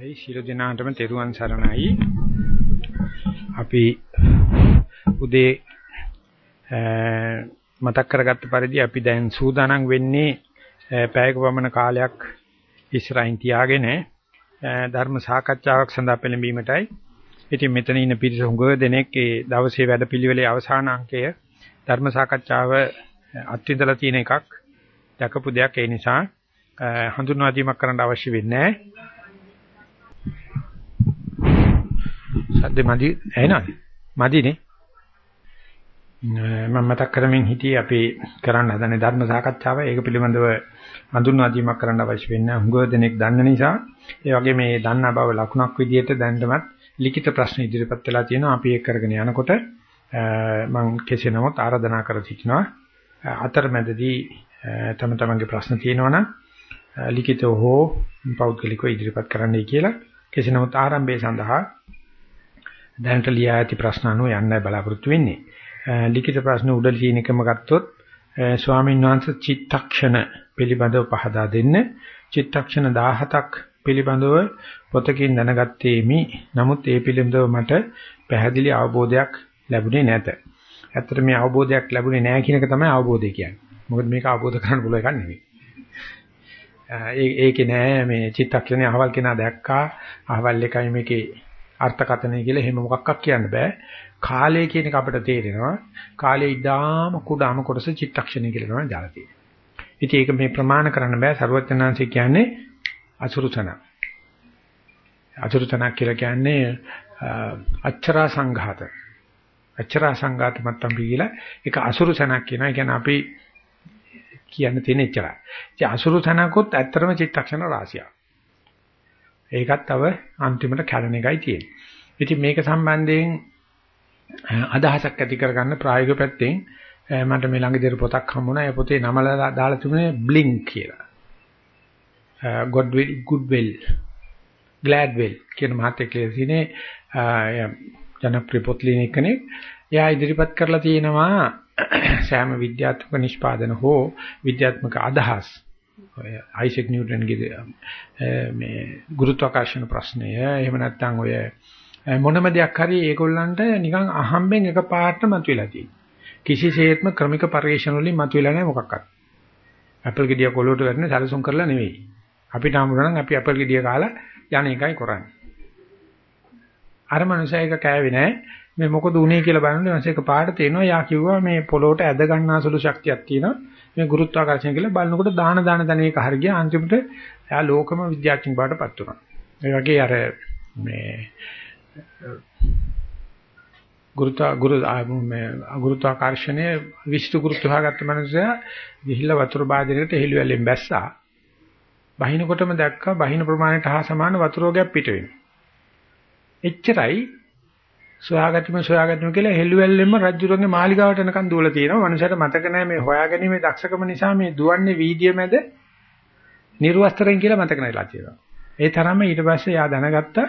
අවසරයි ශිරු දිනාටම තෙරුවන් සරණයි. අපි උදේ මතක් කරගත්ත පරිදි අපි දැන් සූදානම් වෙන්නේ පැයක පමණ කාලයක් ඉස්සරහින් තියාගෙන ධර්ම සාකච්ඡාවක් සඳහා පෙළඹීමටයි. ඉතින් මෙතන ඉන්න පිරිස හුඟ දෙනෙක් ඒ දවසේ වැඩපිළිවෙලේ අවසාන අංකය ධර්ම සාකච්ඡාව අත්විඳලා තියෙන එකක් දැකපු දෙයක් ඒ නිසා හඳුන්වා දීමක් කරන්න අවශ්‍ය වෙන්නේ නැහැ. සද්ද මදි ඇහෙනවද? මදිනේ. මම මතක් කරමින් හිටියේ අපි කරන්න හදන ධර්ම සාකච්ඡාව. ඒක පිළිබඳව හඳුන්වා දීමක් කරන්න අවශ්‍ය වෙන්නේ හුඟ දෙනෙක් දන්න නිසා. ඒ වගේ මේ දන්නා බව ලකුණක් විදිහට දැනටමත් ලිඛිත ප්‍රශ්න ඉදිරිපත් වෙලා තියෙනවා. අපි ඒක කරගෙන යනකොට මම කෙසේ නමුත් ආරාධනා කර සිටිනවා. අතරමැදදී තම තමන්ගේ ප්‍රශ්න තියෙනවා නම් ලිඛිතව හෝ පෞද්ගලිකව ඉදිරිපත් කරන්නයි කියලා. කෙසේ නමුත් ආරම්භය සඳහා දැනට ලියා ඇති ප්‍රශ්න අනුව යන්නයි බලාපොරොත්තු වෙන්නේ. ලිඛිත ප්‍රශ්න උඩ තියෙන එකම ගත්තොත් ස්වාමීන් වහන්සේ චිත්තක්ෂණ පිළිබඳව පහදා දෙන්න. චිත්තක්ෂණ 17ක් පිළිබඳව පොතකින් දැනගත්තේමි. නමුත් ඒ පිළිබඳව මට පැහැදිලි අවබෝධයක් ලැබුණේ නැත. ඇත්තට මේ අවබෝධයක් ලැබුණේ නැහැ කියන එක තමයි අවබෝධය කියන්නේ. මොකද මේක අවබෝධ කරගන්න පුළුවන් එකක් නෙවෙයි. ඒ ඒකේ නෑ මේ චිත්තක්ෂණේ අහවල් කෙනා දැක්කා අහවල් එකයි මේකේ අර්ථකථනය කියලා එහෙම මොකක්වත් කියන්න බෑ. කාලය කියන එක අපිට තේරෙනවා. කාලේ ඉදාම කුඩාම කොටස චිත්තක්ෂණය කියලා තමයි දාලා තියෙන්නේ. ඉතින් ඒක මේ ප්‍රමාණ කරන්න බෑ. සරුවචනාංශය කියන්නේ අසුරුතන. අසුරුතන කියලා කියන්නේ අච්චරා සංඝාත. අච්චරා සංඝාත මත්තම් කියලා ඒක අසුරුතනක් කියනවා. ඒ කියන්නේ අපි කියන්න තියෙන එච්චරයි. ඉතින් අසුරුතනකොත් ඇත්තටම චිත්තක්ෂණ රාශියක්. ඒකත් තව අන්තිමට කැඩෙන එකයි තියෙන්නේ. ඉතින් මේක සම්බන්ධයෙන් අදහසක් ඇති කරගන්න ප්‍රායෝගික පැත්තෙන් මට මේ ළඟදී පොතක් හම්බුණා. ඒ පොතේ නම දාලා තිබුණේ Blink කියලා. Godwill Goodwill Gladwell කියන මහත්තයෙක් කියලා තියෙන්නේ ජනප්‍රිය පොත් ලියන කෙනෙක්. එයා ඉදිරිපත් කරලා තියෙනවා සෑම විද්‍යාත්මක නිෂ්පාදන හෝ විද්‍යාත්මක අදහස් ඔය අයිසෙක් නිව්ටන්ගේ මේ ගුරුත්වාකර්ෂණ ප්‍රශ්නය එහෙම නැත්නම් ඔය මොනම දෙයක් හරි ඒගොල්ලන්ට නිකන් අහම්බෙන් එකපාරට මතුවලා තියෙනවා. කිසිසේත්ම ක්‍රමික පරිශ්‍රණ වලින් මතුවලා නැහැ මොකක්වත්. ඇපල් ගෙඩිය කොළොට වැටෙන සැලසුම් කරලා නෙවෙයි. අපිට හම්බුනනම් අපි ඇපල් ගෙඩිය කාලා යන එකයි කරන්නේ. අර මනුස්සයා එක කෑවේ නැහැ. මේ මොකද උනේ කියලා බලනකොට මනුස්සයා එක පාට තේනවා යා කිව්වා මේ පොළොවට ඇද ගන්නාසුළු ශක්තියක් තියෙනවා. මේ ගුරුත්වාකර්ෂණය කියලා බලනකොට දාන දාන තැන එක හරිය ගියා අන්තිමට එයා ලෝකම විද්‍යාඥයෙක් බවට පත් වුණා. ඒ වගේ අර මේ ගුරුත්වා ගුරු මේ ගුරුත්වාකර්ෂණය විශ්තු ගුරුත්ව හොයාගත්ත මනුස්සයා ගිහිල්ලා වතුර බාදනයකට හෙළුවැල්ලෙන් බැස්සා. බහිනකොටම දැක්කා බහින ප්‍රමාණයට හා සමාන වතුර වර්ගයක් පිට වෙනවා. එච්චරයි සොයාගැනීම සොයාගැනීම කියලා හෙළුවැල්ලෙන්ම රජුරන්ගේ මාලිගාවට එනකන් දුවලා තියෙනවා. මනුස්සයට මතක නැහැ මේ හොයාගැනීමේ දක්ෂකම නිසා මේ දුවන්නේ වීදිය මැද නිර්වස්තරෙන් කියලා මතක නැලා තියෙනවා. ඒ තරම්ම ඊට පස්සේ යා දැනගත්ත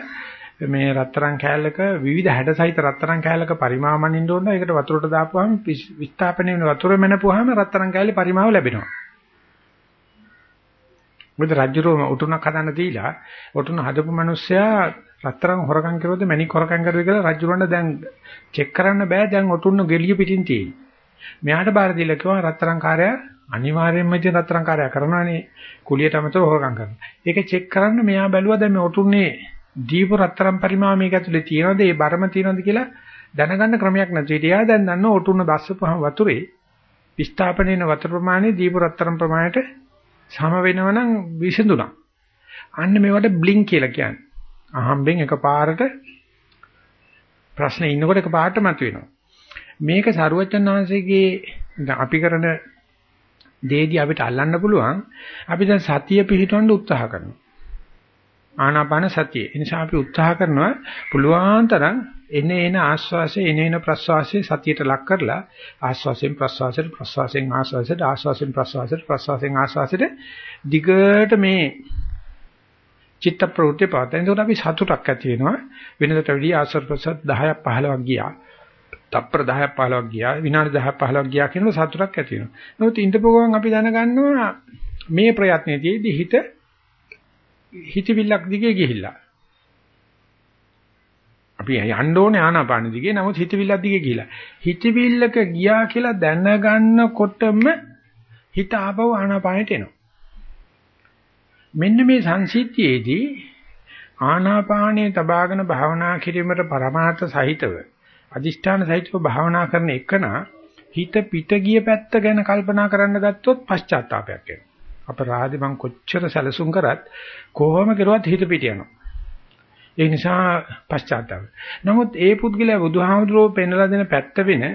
මේ රත්තරන් කෑල්ලක විවිධ හැඩ සහිත රත්තරන් කෑල්ලක පරිමාව මනින්න ඕන. ඒකට වතුරට දාපුවාම විස්ථාපනය වෙන වතුර මැනපුවාම රත්තරන් කෑල්ලේ පරිමාව ලැබෙනවා. මොකද රජුරෝ උටුනක් හදන්න දීලා උටුන හදපු මිනිස්සයා රත්තරන් හොරකම් කරුවොත් මැණික් හොරකම් කරුවේ කියලා රජුරවන්න දැන් චෙක් කරන්න බෑ දැන් ඔටුන්න ගෙලිය පිටින් තියෙන්නේ. මෙයාට බාර දීලා කිව්වා රත්තරන් කාර්යය අනිවාර්යයෙන්ම ඉතින් රත්තරන් කාර්යය කරනවානේ කුලියට අමතරව හොරකම් කරනවා. ඒක චෙක් කරන්න මෙයා බැලුවා දැන් මේ ඔටුන්නේ දීප රත්තරන් පරිමාව මේක ඇතුලේ තියෙනවද ඒ බරම තියෙනවද කියලා දැනගන්න ක්‍රමයක් නැති. ඊට දැන් දන්න ඔටුන්න බස්සපුවම වතුරේ විස්ථාපනයේ වතුර ප්‍රමාණය දීප රත්තරන් ප්‍රමාණයට සම වෙනවනම් විසඳුණා. අන්න මේවට බ්ලින්ක් කියලා කියන්නේ. අහම්බෙන් එකපාරට ප්‍රශ්නේ ඉන්නකොට එකපාරට මතුවෙනවා. මේක සරුවචන් වහන්සේගේ අපි කරන දේදී අපිට අල්ලන්න පුළුවන්. අපි දැන් සතිය පිහිටවන්න උත්සාහ කරනවා. ආනාපාන සතිය. ඒ නිසා අපි උත්සාහ කරනවා පුළුවන් තරම් එන එන ආස්වාසේ එන එන ප්‍රස්වාසේ සතියට ලක් කරලා ආස්වාසෙන් ප්‍රස්වාසයට ප්‍රස්වාසෙන් ආස්වාසයට ආස්වාසෙන් ප්‍රස්වාසයට ප්‍රස්වාසෙන් ආස්වාසයට දිගට මේ චිත්ත ප්‍රවෘත්ති පාත. එතකොට අපි සතුටක් ඇති වෙනවා. වෙනදට වැඩිය ආස්වාද ප්‍රසත් 10ක් 15ක් ගියා. තප්පර 10ක් 15ක් ගියා. විනාඩි 10ක් 15ක් ගියා කියනකොට සතුටක් ඇති වෙනවා. නමුත් ඉඳපුවම අපි දැනගන්නවා මේ ප්‍රයත්නයේදී හිත හිතවිල්ලක් දිගේ ගිහිල්ලා අපි යන්න ඕනේ ආනාපාන දිගේ. නමුත් හිතවිල්ල දිගේ ගිහිලා. හිතවිල්ලක ගියා කියලා දැනගන්නකොටම හිත ආපහු ආනාපානෙට එනවා. මෙන්න මේ සංසිද්ධියේදී ආනාපානයේ තබාගෙන භාවනා කිරීමට පරමාර්ථ සහිතව අදිෂ්ඨාන සහිතව භාවනා කරන එකනා හිත පිට ගිය පැත්ත ගැන කල්පනා කරන්න ගත්තොත් පශ්චාත්තාවයක් එනවා. අපරාධි මං කොච්චර සැලසුම් කරත් කොහොම කරුවත් හිත පිට යනවා. ඒ නිසා පශ්චාත්තාප. නමුත් ඒ පුද්ගලයා බුදුහාමුදුරුවෝ පෙන්වලා දෙන පැත්ත වෙන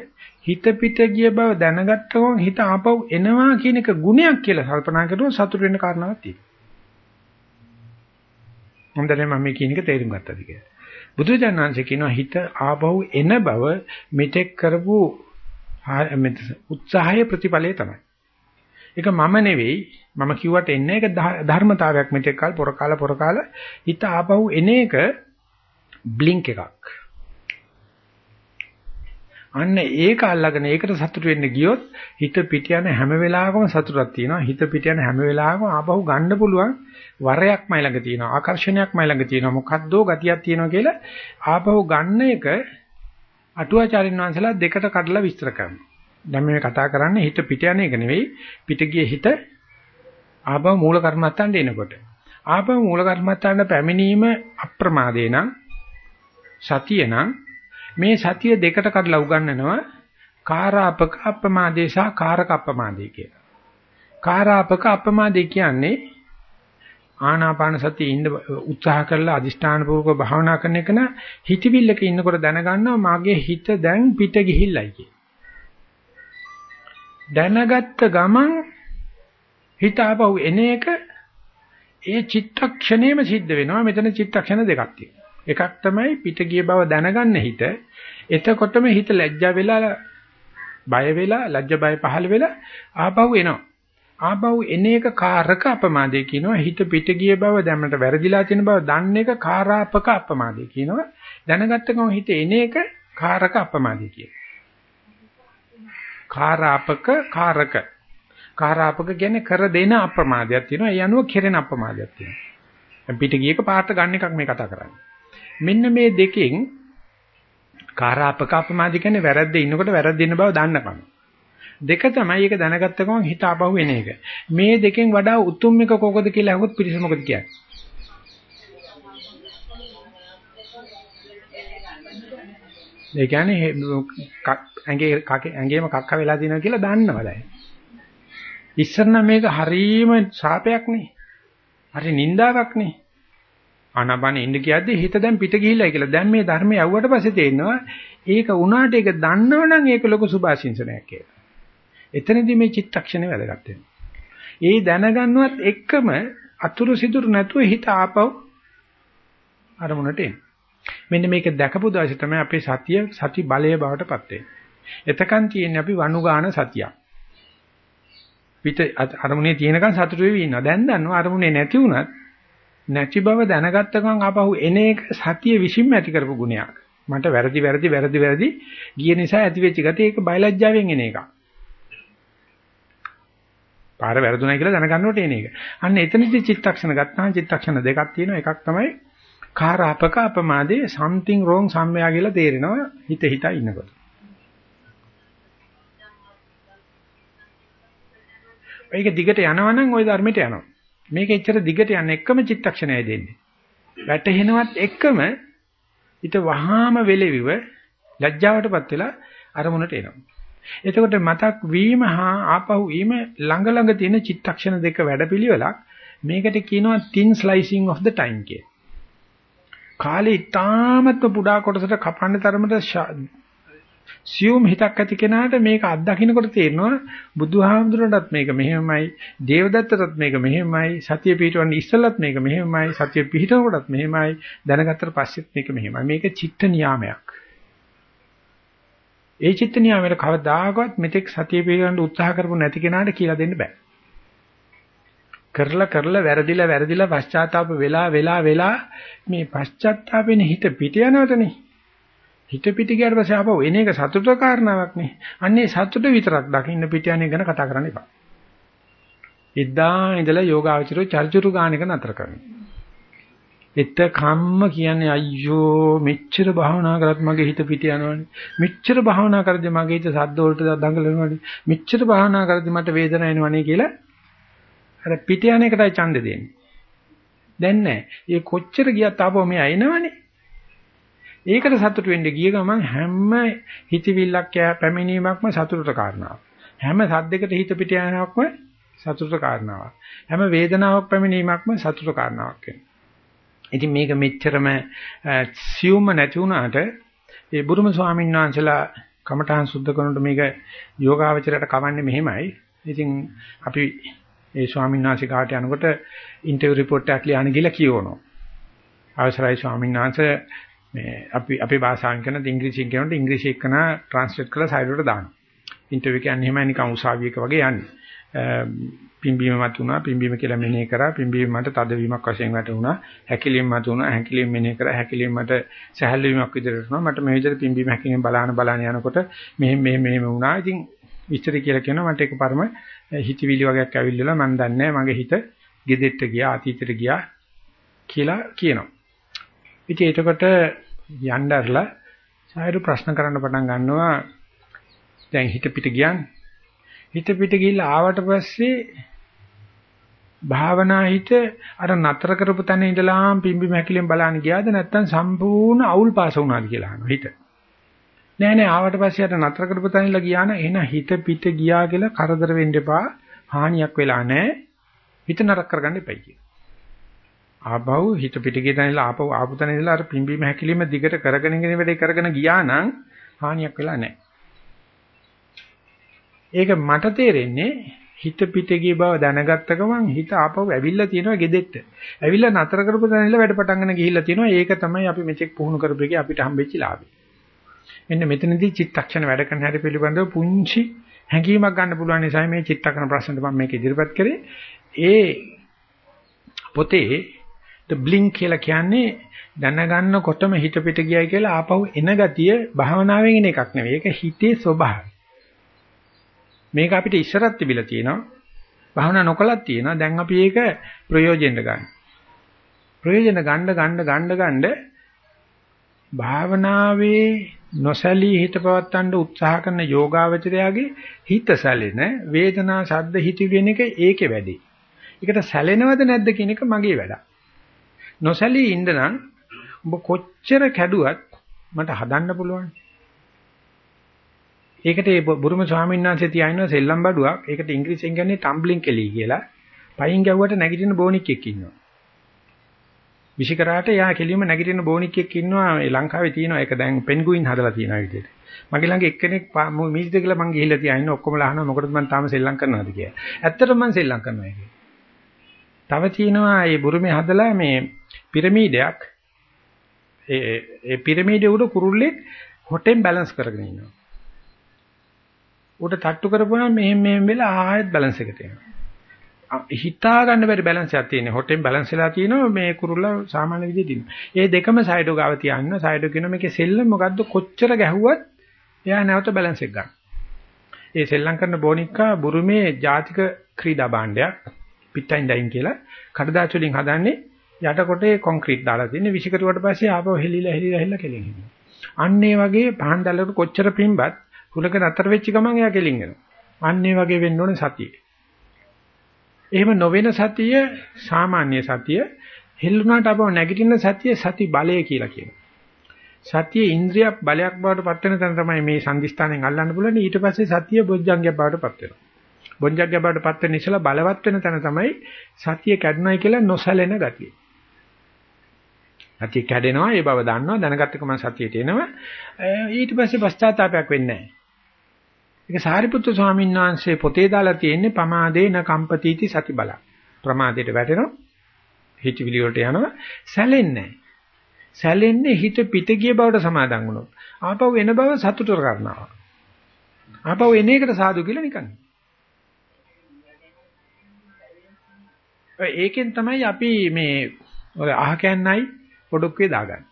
හිත පිට ගිය බව දැනගත්ත ගමන් හිත ආපහු එනවා කියන එක ගුණයක් කියලා කල්පනා කරුවොත් සතුට වෙන්න කාරණාවක් තියෙනවා. හොඳට මම මේ කියන එක තේරුම් ගත්තද කියලා. බුදුජානනාංශ කියනවා හිත ආපහු එන බව මෙතෙක් කරපු උත්සාහය ප්‍රතිඵලය තමයි. ඒක මම නෙවෙයි මම කිව්වට එන්නේ ඒක ධර්මතාවයක් මෙතෙක් කල පොර කාල පොර කාල හිත ආපහු එන එක බ්ලින්ක් එකක්. අන්න ඒක අල්ලගෙන ඒකට සතුට වෙන්න ගියොත් හිත පිට යන හැම වෙලාවකම සතුටක් තියෙනවා. හිත පිට යන හැම වෙලාවකම ආපහු ගන්න පුළුවන් වරයක්මයි ළඟ තියෙනවා. ආකර්ෂණයක්මයි ළඟ තියෙනවා. මොකද්දෝ ගතියක් තියෙනවා කියලා ආපහු ගන්න එක අටුවාචාරින් වංශලා දෙකට කඩලා විස්තර කරනවා. දැන් මේ කතා කරන්නේ හිත පිට යන එක නෙවෙයි පිට ගිය හිත ආපහු මූල කර්මත්තන්ට එනකොට. ආපහු මූල කර්මත්තන්ට පැමිණීම අප්‍රමාදේ නම් සතිය නම් මේ සතිය දෙකට කඩලා උගන්වනවා කාරාපක අප්‍රමාදේ සහ කාරක අප්‍රමාදේ කියලා. කාරාපක අප්‍රමාදේ කියන්නේ ආනාපාන සතිය ඉන්න උත්සාහ කරලා අදිෂ්ඨාන පූර්වක භාවනා කරන එක න හිතවිල්ලක ඉන්නකොට දැනගන්නවා මගේ හිත දැන් පිට ගිහිල්ලයි කිය. දැනගත්ත ගමන් හිත ආපහු එන එක ඒ චිත්තක්ෂණයම සිද්ධ වෙනවා මෙතන චිත්තක්ෂණ දෙකක් තියෙනවා. එකක් තමයි පිට ගිය බව දැනගන්න හිත. එතකොටම හිත ලැජ්ජා වෙලා බය වෙලා ලැජ්ජ බය පහළ වෙලා ආපහු එනවා. ආපහු එන එක කාරක අපමාදේ කියනවා. හිත පිට ගිය බව දැමකට වැරදිලා තියෙන බව දන්න එක කාරාපක අපමාදේ කියනවා. දැනගත්ත ගමන් හිත එන එක කාරක අපමාදේ කියනවා. කාරාපක කාරක කාරාපක කියන්නේ කර දෙන අප්‍රමාදයක් තියෙනවා. ඒ අනුව කෙරෙන අප්‍රමාදයක් තියෙනවා. පිට ගියක පාට ගන්න එකක් මේ කතා කරන්නේ. මෙන්න මේ දෙකෙන් කාරාපක අපමාදි කියන්නේ වැරද්ද ඉන්නකොට වැරද්ද ඉන්න බව දන්නකම. දෙක තමයි ඒක දැනගත්ත ගමන් හිත ආපහු එන එක. මේ දෙකෙන් වඩා උතුම් එක කොකද කියලා අහුවොත් පිළිස මොකද කියන්නේ? ඒ කියන්නේ ඇඟේ ඇඟේම කක්ක වෙලා දිනවා කියලා දන්නවලයි. ඉස්සර නම් මේක හරීම ශාපයක් නේ. හරි නින්දාවක් නේ. ආනාපානෙ ඉන්න කියද්දි හිත දැන් පිට ගිහිල්ලා කියලා. දැන් මේ ධර්මය යවුවට පස්සේ තේරෙනවා ඒක උනාට ඒක දන්නවනම් ඒක ලොකු සුභාශිංසනයක් කියලා. එතනදී මේ චිත්තක්ෂණය වැදගත් ඒ දැනගන්නවත් එක්කම අතුරු සිදුරු නැතුව හිත ආපහු අරමුණට එන. මෙන්න මේක දැකපු දවසේ තමයි අපේ සතිය සති බලය බවට පත් වෙන්නේ. එතකන් තියෙන්නේ අපි වනුගාන සතියක්. පිට අරමුණේ තියෙනකන් සතුටු වෙවි ඉන්නවා. දැන් දන්නවා අරමුණේ නැති වුණත් නැති බව දැනගත්ත ගමන් ආපහු එන එක සතිය විසින්ම ඇති කරපු ගුණයක්. මට වැරදි වැරදි වැරදි වැරදි ගිය නිසා ඇති වෙච්ච ගතිය ඒක බයලජ්ජාවෙන් එන එකක්. පාර වැරදුණයි කියලා දැනගන්නකොට එන එක. අන්න එතනදී චිත්තක්ෂණ ගත්තාම චිත්තක්ෂණ දෙකක් තියෙනවා. එකක් තමයි කාරාපක අපමාදේ something wrong සම්මයා කියලා තේරෙනවා හිත හිතා ඉන්නකොට. ඒක දිගට යනවනම් ওই ධර්මයට යනවා. මේක එච්චර දිගට යන එකම චිත්තක්ෂණයයි දෙන්නේ. වැටහෙනවත් එක්කම ඊට වහාම වෙලෙවිව ලැජ්ජාවටපත් වෙලා අරමුණට එනවා. එතකොට මතක් වීම හා ආපහු වීම ළඟ ළඟ තියෙන චිත්තක්ෂණ දෙක වැඩපිළිවෙලක් මේකට කියනවා thin slicing of the time කිය. කාලේ ඉතාමත්ම පුඩා කොටසට කපන්න තරමට සියුම් හිතක් ඇති කෙනාට මේක අත්දකින්නකොට තේරෙනවා බුදුහාමුදුරන්ටත් මේක මෙහෙමයි දේවදත්තටත් මේක මෙහෙමයි සතිය පිහිටවන්නේ ඉස්සෙල්ලත් මේක මෙහෙමයි සතිය පිහිටවනකොටත් මෙහෙමයි දැනගත්තට පස්සෙත් මේක මෙහෙමයි. මේක චිත්ත නියාමයක්. ඒ චිත්ත නියාමයට කවදාකවත් මෙතෙක් සතිය පිහිටවන්න උත්සාහ කරපු නැති කෙනාට කියලා දෙන්න බෑ. කරලා කරලා වැරදිලා වැරදිලා පශ්චාත්තාප වෙලා වෙලා වෙලා මේ පශ්චාත්තාපෙන හිත පිට යනවටනේ. හිත පිට ගියාට පස්සේ ආපහු එන එක සතුට කාරණාවක් නේ. අන්නේ සතුට විතරක් දකින්න පිට යන්නේ ගැන කතා කරන්න එපා. ඉද්දා ඉඳලා යෝගාවචරෝ චර්චුරු ගාන එක නතර කරන්න. එත කම්ම කියන්නේ අයියෝ මෙච්චර භාවනා කරත් මගේ හිත පිට යනවනේ. මෙච්චර භාවනා කරද්දී මගේ හිත සද්ද වලට දඟලනවනේ. මෙච්චර භාවනා කරද්දී මට වේදනාව එනවනේ කියලා අර පිට යන එකටයි ඡන්ද දෙන්නේ. දැන් නැහැ. ඒ කොච්චර ගියත් ආපහු මෙයා එනවනේ. ඒකට සතුට වෙන්න ගිය ගමන් හැම හිතවිල්ලක් පැමිණීමක්ම සතුටට කාරණාවක්. හැම සද්දයකට හිත පිට යනවක්ම සතුටට කාරණාවක්. හැම වේදනාවක් පැමිණීමක්ම සතුටට කාරණාවක් වෙනවා. ඉතින් මේක මෙච්චරම සියුම්ම නැති වුණාට ඒ බුදුම ස්වාමීන් වහන්සේලා කමඨාන් සුද්ධ කරනකොට මේක යෝගාවචරයට කවන්නේ මෙහෙමයි. ඉතින් අපි ඒ ස්වාමීන් වහන්සේ කාට යනකොට ඉන්ටර්විව් රිපෝට් එකක් ලියන්න ගිහලා කියවනවා. අවසරයි ස්වාමීන් වහන්සේ මේ අපි අපේ භාෂාවෙන් කරන ඉංග්‍රීසියෙන් කරනකොට ඉංග්‍රීසි එක්කන ට්‍රාන්ස්ලේට් කරලා සයිඩ් වලට දානවා. ඉන්ටර්විව් කියන්නේ එහෙමයි නිකන් උසාවියක වගේ යන්නේ. පිම්බීම මත උනා පිම්බීම කියලා මෙනෙහි කරා පිම්බීම මට තදවීමක් වශයෙන් වැටුණා හැකිලීම මත උනා හැකිලීම මෙනෙහි කරා හැකිලීම මට සහැල්ලු වීමක් විදිහට වුණා මට මේ විදිහට පිම්බීම හැකිලීම බලාන බලාන යනකොට මෙහෙම මෙහෙම මෙහෙම වුණා ඉතින් විස්තර කියලා කියනවා මට එකපාරම හිතවිලි වගේක් ඇවිල්ලා මම දන්නේ මගේ හිත ගෙදෙට්ට ගියා අතීතෙට ගියා කියලා කියනවා ඉතින් එතකොට යnderලා සායරු ප්‍රශ්න කරන්න පටන් ගන්නවා දැන් හිත පිට ගියානේ හිත පිට ගිහිල්ලා ආවට පස්සේ භාවනා හිත අර නතර කරපු තැන ඉඳලා පිම්බි මහැකිලෙන් බලන්න ගියාද නැත්නම් සම්පූර්ණ අවුල් පාස වුණාද කියලා අහනවා හිත. නෑ නෑ ආවට පස්සේ අර නතර කරපු තැන ඉඳලා ගියා නම් එන හිත පිට ගියා කියලා කරදර වෙන්න එපා. හානියක් වෙලා නෑ. හිත නරක කරගන්න එපයි කියලා. ආපහු හිත පිට ගිය තැන ඉඳලා ආපහු ආපු තැන ඉඳලා අර පිම්බි මහැකිලිම දිගට කරගෙන ඉගෙන වැඩේ කරගෙන ගියා නම් හානියක් වෙලා නෑ. ඒක මට තේරෙන්නේ හිත පිට ගිය බව දැනගත්ත ගමන් හිත ආපහු ඇවිල්ලා තියෙනවා ගෙදෙට්ට. ඇවිල්ලා නතර කරපු තැන ඉඳලා වැඩ පටන් ගන්න ගිහිල්ලා තියෙනවා. ඒක තමයි අපි මෙතෙක් පුහුණු කරපු එකේ අපිට හම්බෙච්ච ලාභය. මෙන්න මෙතනදී චිත්තක්ෂණ වැඩ කරන හැටි පිළිබඳව පුංචි හැඟීමක් ගන්න පුළුවන් නිසා මේ චිත්තක්ෂණ ප්‍රශ්නෙට මම මේක ඉදිරිපත් කරේ. ඒ පොතේ the blink කියලා කියන්නේ දැනගන්නකොටම හිත පිට ගියයි කියලා ආපහු එන ගතිය භාවනාවෙන් එන එකක් නෙවෙයි. ඒක හිතේ ස්වභාවය. මේක අපිට ඉස්සරත් තිබිලා තියෙනවා. භාවනා නොකලත් තියෙනවා. දැන් අපි ඒක ප්‍රයෝජනෙට ගන්න. ප්‍රයෝජන ගන්න ගන්න ගන්න ගන්න භාවනාවේ නොසැලී හිත පවත්තන්න උත්සාහ කරන යෝගාවචරයාගේ හිත සැලෙන වේදනා ශබ්ද හිත වෙන එක ඒකේ වැඩි. ඒකට සැලෙනවද නැද්ද කියන එක මගේ වැඩ. නොසැලී ඉන්න නම් ඔබ කොච්චර කැඩුවත් මට හදන්න පුළුවන්. ඒකට ඒ බුරුම ස්වාමීන් වහන්සේ තියාගෙන සෙල්ලම් බඩුවක්. ඒකට ඉංග්‍රීසියෙන් කියන්නේ ටම්බ්ලින් කෙලි කියලා. පයින් ගැව්වට නැගිටින බෝනික් එක්ක ඉන්නවා. විශිකරාට යා කෙලිම නැගිටින බෝනික් එක්ක ඉන්නවා. ඒ ලංකාවේ තියෙනවා. ඒක දැන් පෙන්ගුයින් හදලා තියෙනවා විදිහට. මගේ ළඟ එක්කෙනෙක් මිනිස්ද කියලා මං ගිහිල්ලා තියාගෙන ඔක්කොම අහනවා මොකටද මං තාම සෙල්ලම් කරනවද කියලා. ඇත්තටම මං සෙල්ලම් කරනවා ඒක. තව තියෙනවා මේ බුරුමේ හදලා මේ පිරමීඩයක් ඒ ඒ පිරමීඩේ උඩ කුරුල්ලෙක් හොටෙන් බැලන්ස් කරගෙන ඉන්නවා. උඩ තට්ටු කරපුවාම මෙහෙම මෙහෙම වෙලා ආයෙත් බැලන්ස් එකට එනවා. හිතා ගන්න බැරි බැලන්ස් එකක් තියෙනවා. හොටෙන් බැලන්ස් වෙලා තියෙනවා මේ කුරුල්ල සාමාන්‍ය විදිහට ඉන්නවා. ඒ දෙකම සයිඩෝ ගාව තියන්න සයිඩෝ කියන මේකේ සෙල්ලම් මොකද්ද කොච්චර ගැහුවත් එයා නැවත බැලන්ස් එක ගන්න. ඒ සෙල්ලම් කරන බොනික්කා බුරුමේ ජාතික ක්‍රීඩා භාණ්ඩයක් පිට්ටයින් ඩයින් කියලා කඩදාසි වලින් හදන්නේ යට කොටේ කොන්ක්‍රීට් දාලා තියෙන විසිකරුවට පස්සේ ආපහු හෙලිලා හෙලිලා හෙලිලා කෙලින් අන්න ඒ වගේ පහන් දැල්ලකට කොච්චර පිම්බත් හුලක නතර වෙච්ච ගමන් එයා කෙලින් වෙනවා. අන්න ඒ වගේ වෙන්න ඕනේ සතිය. එහෙම නොවන සතිය සාමාන්‍ය සතිය හෙල්ලුණාට අපව නැගිටින සතිය සති බලය කියලා කියනවා. සතිය ඉන්ද්‍රිය බලයක් බවට පත් වෙන තැන තමයි මේ සංදිස්ථානෙන් අල්ලන්න පුළුවන්. ඊට පස්සේ සතිය බොජ්ජංගයක් බවට පත් වෙනවා. බොජ්ජංගයක් බවට පත් වෙන ඉස්සලා බලවත් වෙන තැන තමයි සතිය කැඩුනයි කියලා නොසැලෙන ගතිය. සතිය කැඩෙනවා ඒ බව දන්නවා දැනගත්ත කම සතියට එනවා. ඊට පස්සේ පශ්චාත්තාවයක් වෙන්නේ නැහැ. ඒක සාරිපුත්තු ස්වාමීන් වහන්සේ පොතේ දාලා තියෙන්නේ පමාදේන කම්පතිති සති බල. ප්‍රමාදයට වැටෙනවා. හිතවිලි වලට යනවා. සැලෙන්නේ සැලෙන්නේ හිත පිට ගිය බවට සමාදන් වුණොත්. ආපහු එන බව සතුට කරනවා. ආපහු එන එකට සාදු කියලා නිකන්. ඒකෙන් තමයි අපි මේ ඔය අහකැන්නයි පොඩොක්කේ දාගන්නේ.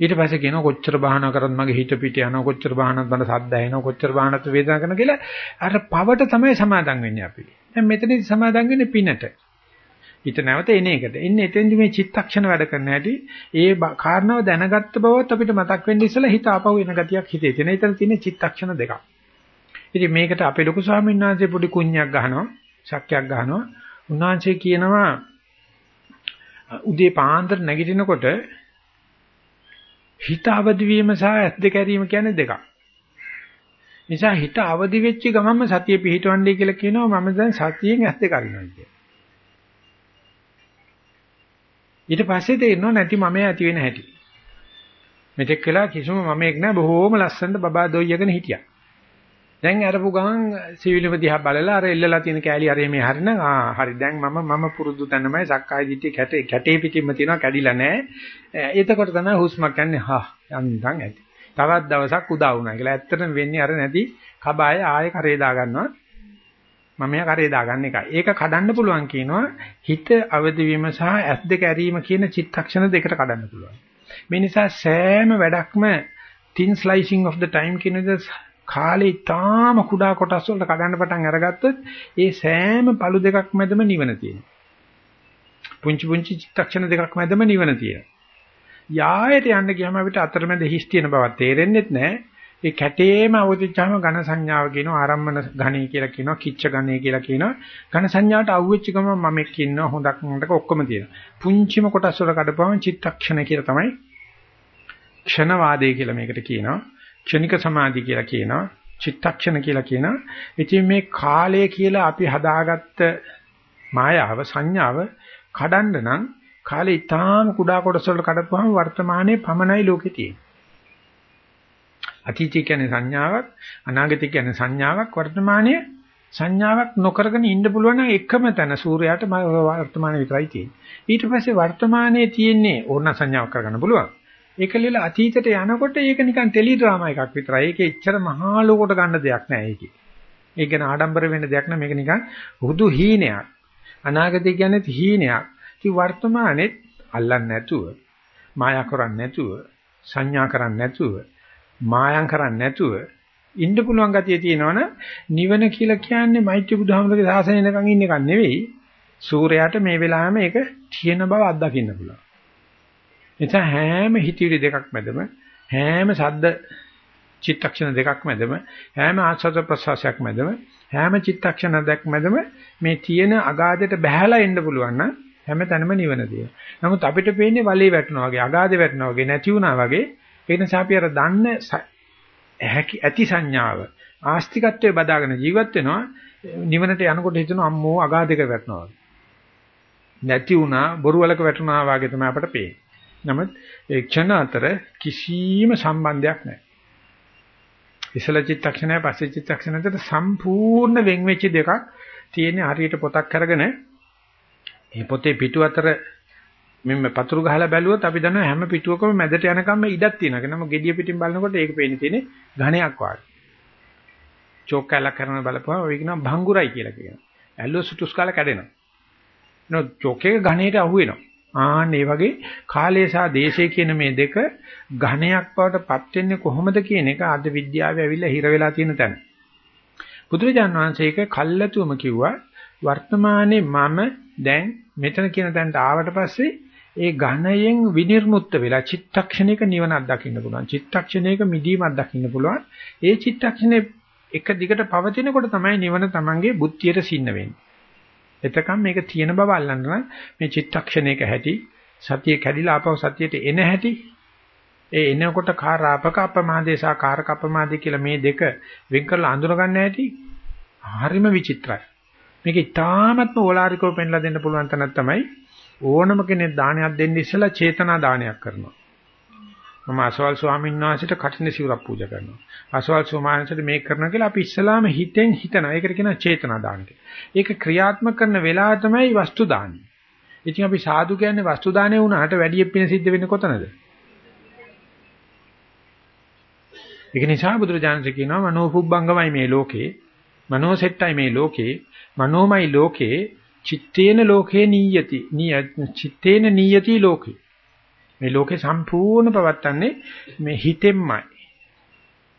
ඊට පස්සේ කියනවා කොච්චර බාහනා කරත් මගේ හිත පිට යනවා කොච්චර බාහනත් මට සද්ද ඇහෙනවා කොච්චර බාහනත් වේදනා කරනවා කියලා අර පවට තමයි සමාදම් වෙන්නේ අපි. දැන් මෙතනදී සමාදම් වෙන්නේ පිනට. හිත නැවත එන එකට. එන්නේ එතෙන්දි මේ චිත්තක්ෂණ වැඩ කරන හැටි ඒ කාරණාව දැනගත්ත බවත් අපිට මතක් වෙන්න ඉස්සලා හිත ආපහු එන ගතියක් හිතේ තියෙන. ඒතර තියෙන චිත්තක්ෂණ දෙකක්. ඉතින් මේකට අපේ ලොකු ස්වාමීන් වහන්සේ පොඩි කුණ්‍යක් ගහනවා, ශක්්‍යයක් ගහනවා. උන්වහන්සේ කියනවා උදේ පාන්දර නැගිටිනකොට හිත අවදි වීම සහ ඇස් දෙක ඇරීම කියන්නේ දෙකක්. නිසා හිත අවදි වෙච්ච ගමන්ම සතිය පිහිටවන්නයි කියලා කියනවා මම දැන් සතියෙන් ඇස් දෙක අරිනවා කියලා. ඊට පස්සේ තේරෙනවා නැති මම ඇති වෙන හැටි. මෙතෙක් කළා කිසිම මමෙක් නැහැ බොහෝම ලස්සනට බබා දොයියගෙන හිටියා. දැන් අරපු ගමන් සිවිලම දිහා බලලා අර එල්ලලා තියෙන කෑලි අර මේ හරිනම් ආ හරි දැන් මම මම පුරුදු තැනමයි සක්කාය දිට්ඨිය කැටේ කැටේ පිටින්ම තියෙනවා කැඩිලා නැහැ. එතකොට තමයි හුස්මක් යන්නේ හා යන්තම් ඇති. තවත් දවසක් උදා වුණා කියලා. ඇත්තටම වෙන්නේ අර නැති කබාය ආයෙ කරේ දා ගන්නවා. මම මෙයා කරේ දාගන්න එකයි. ඒක කඩන්න පුළුවන් කියනවා හිත අවදි වීම සහ ඇස් දෙක ඇරීම කියන චිත්තක්ෂණ දෙකට කඩන්න පුළුවන්. මේ නිසා සෑම වැඩක්ම thin slicing of the time කියන කාලේ ඊටාම කුඩා කොටස් වලට කඩන්න පටන් අරගත්තොත් ඒ සෑම පළු දෙකක් මැදම නිවන තියෙනවා. පුංචි පුංචි චිත්තක්ෂණ දෙකක් මැදම නිවන තියෙනවා. යායට යන්න ගියාම අපිට අතරමැද හිස් තියෙන බව තේරෙන්නේ නැහැ. ඒ කැටේම අවදිච්චාම ඝන සංඥාව කියනවා ආරම්මන ඝණේ කියලා කියනවා කිච්ච ඝණේ කියලා කියනවා ඝන සංඥාවට අවුෙච්ච ගම මම එක්ක ඉන්නවා හොඳක් මොකට ඔක්කොම තියෙනවා පුංචිම කොටස් වල කඩපුවම චිත්තක්ෂණ කියලා තමයි ක්ෂණවාදය කියලා මේකට කියනවා ක්ෂණික සමාධි කියලා කියනවා චිත්තක්ෂණ කියලා කියනවා ඉතින් මේ කාලය කියලා අපි හදාගත්ත මායාව සංඥාව කඩන්න නම් කාලේ ඊටාම කුඩා කොටස් වලට කඩපුවම වර්තමානයේ පමණයි ලෝකේ තියෙන්නේ අතීතය කියන්නේ සංඥාවක්, අනාගතය කියන්නේ සංඥාවක්, වර්තමානයේ සංඥාවක් නොකරගෙන ඉන්න පුළුවන් නම් එකම තැන සූර්යයාට වර්තමාන විතරයි තියෙන්නේ. ඊට පස්සේ වර්තමානයේ තියෙන්නේ ඕන සංඥාවක් කරගන්න පුළුවන්. ඒක ලියල අතීතයට යනකොට ඒක නිකන් ටෙලි ඩ්‍රාමා එකක් විතරයි. ඒකේ එච්චර මහා ලෝකට ගන්න දෙයක් නැහැ ඒකේ. ඒක ගැන ආඩම්බර වෙන්න දෙයක් නෑ මේක නිකන් හුදු හීනයක්. අනාගතය කියන්නේ හීනයක්. ඉතින් වර්තමානෙත් අල්ලන්නේ නැතුව, මායා කරන්නේ නැතුව, සංඥා කරන්නේ නැතුව මායම් කරන්නේ නැතුව ඉන්න පුළුවන් ගතිය තියෙනවනම් නිවන කියලා කියන්නේ මෛත්‍රී බුදුහාමුදුරගේ සාසනය නිකන් ඉන්න එකක් නෙවෙයි. සූර්යයාට මේ වෙලාවෙම ඒක තියෙන බව අත්දකින්න පුළුවන්. එතන හැම හිතවිලි දෙකක් මැදම හැම සද්ද චිත්තක්ෂණ දෙකක් මැදම හැම ආස්වාද ප්‍රසවාසයක් මැදම හැම චිත්තක්ෂණ දෙකක් මැදම මේ තියෙන අගාධයට බහැලා එන්න පුළුවන් නම් හැම තැනම නිවන තියෙනවා. නමුත් අපිට පේන්නේ වලේ වැටෙනවා වගේ අගාධේ වැටෙනවා වගේ නැති වුණා වගේ ඒ නිසා අපි අර දන්න හැකි ඇති සංඥාව ආස්තිකත්වයේ බදාගෙන ජීවත් වෙනවා නිවනට යනකොට හිතන අම්මෝ අගාධයක වැටෙනවා නැති වුණා බොරු වලක වැටුණා වගේ තමයි අපට පේන්නේ. නමුත් ඒ ක්ෂණ අතර කිසිම සම්බන්ධයක් නැහැ. ඉසල චිත්තක්ෂණය පස්සේ චිත්තක්ෂණ අතර සම්පූර්ණ වෙන් වෙච්ච දෙකක් තියෙන හරියට පොතක් අරගෙන මේ පොතේ පිටු අතර මෙන්න පතුරු ගහලා බැලුවොත් අපි දන්නවා හැම පිටුවකම මැදට යනකම් ඉඩක් තියෙනවා. නම gediya පිටින් බලනකොට ඒක පේන්නේ තියෙන්නේ ඝණයක් වගේ. චෝක් කැලක් කරන බලපුවම ඔය කියනවා භංගුරයි කියලා කියනවා. ඇල්ලුව සුටුස් කාලා කැඩෙනවා. නෝ චෝක් එක ඝණයට අහු වෙනවා. ආන්න ඒ වගේ කාලය සහ දේශය කියන මේ දෙක ඝණයක් බවට පත් වෙන්නේ කොහොමද කියන එක අද විද්‍යාවේ ඇවිල්ලා හිර වෙලා තියෙන තැන. බුදුරජාණන් වහන්සේ ඒක කල්ැතුම කිව්වා වර්තමානයේ මම දැන් මෙතන කියන තැනට ආවට පස්සේ ඒ ඝණයෙන් විනිර්මුක්ත වෙලා චිත්තක්ෂණයක නිවනක් දකින්න පුළුවන්. චිත්තක්ෂණයක මිදීමක් දකින්න පුළුවන්. ඒ චිත්තක්ෂණේ එක දිගට පවතිනකොට තමයි නිවන Tamange බුද්ධියට සින්න වෙන්නේ. එතකම් මේක තියෙන බව අල්ලන්න මේ චිත්තක්ෂණයක හැටි සතිය කැඩිලා ආපහු සතියට එන හැටි ඒ එනකොට කාරාපක අපමාදේ සහ කාරක අපමාදේ කියලා මේ දෙක වෙන් කරලා අඳුර ගන්න හැටි හරිම විචිත්‍රයි. මේක ඉතාමත්ම ඕලාරිකව පෙන්ලා දෙන්න පුළුවන් තැනක් තමයි ඕනම කෙනෙක් දානයක් දෙන්න ඉස්සෙල්ලා චේතනා දානයක් කරනවා. මම අසවල් ස්වාමීන් වහන්සේට කටින සිවුරක් පූජා කරනවා. අසවල් ස්වාමීන් වහන්සේට මේක කරනවා කියලා අපි ඉස්සලාම හිතෙන් හිතනවා. ඒකට කියනවා චේතනා දාන ඒක ක්‍රියාත්මක කරන වෙලාව තමයි වස්තු දානය. ඉතින් අපි සාදු කියන්නේ වස්තු දානය වුණාට වැඩි පින සිද්ධ වෙන්නේ කොතනද? ඒක නිසා බුදුරජාණන් කියනවා මනෝපුබ්බංගමයි මේ ලෝකේ. මනෝසෙට්ටයි මේ ලෝකේ. මනෝමයි ලෝකේ චිත්තේන ලෝකේ නීයති චිත්තේන නීයති ලෝකේ මේ ලෝකේ සම්පූර්ණ පවත්තන්නේ මේ හිතෙන්මයි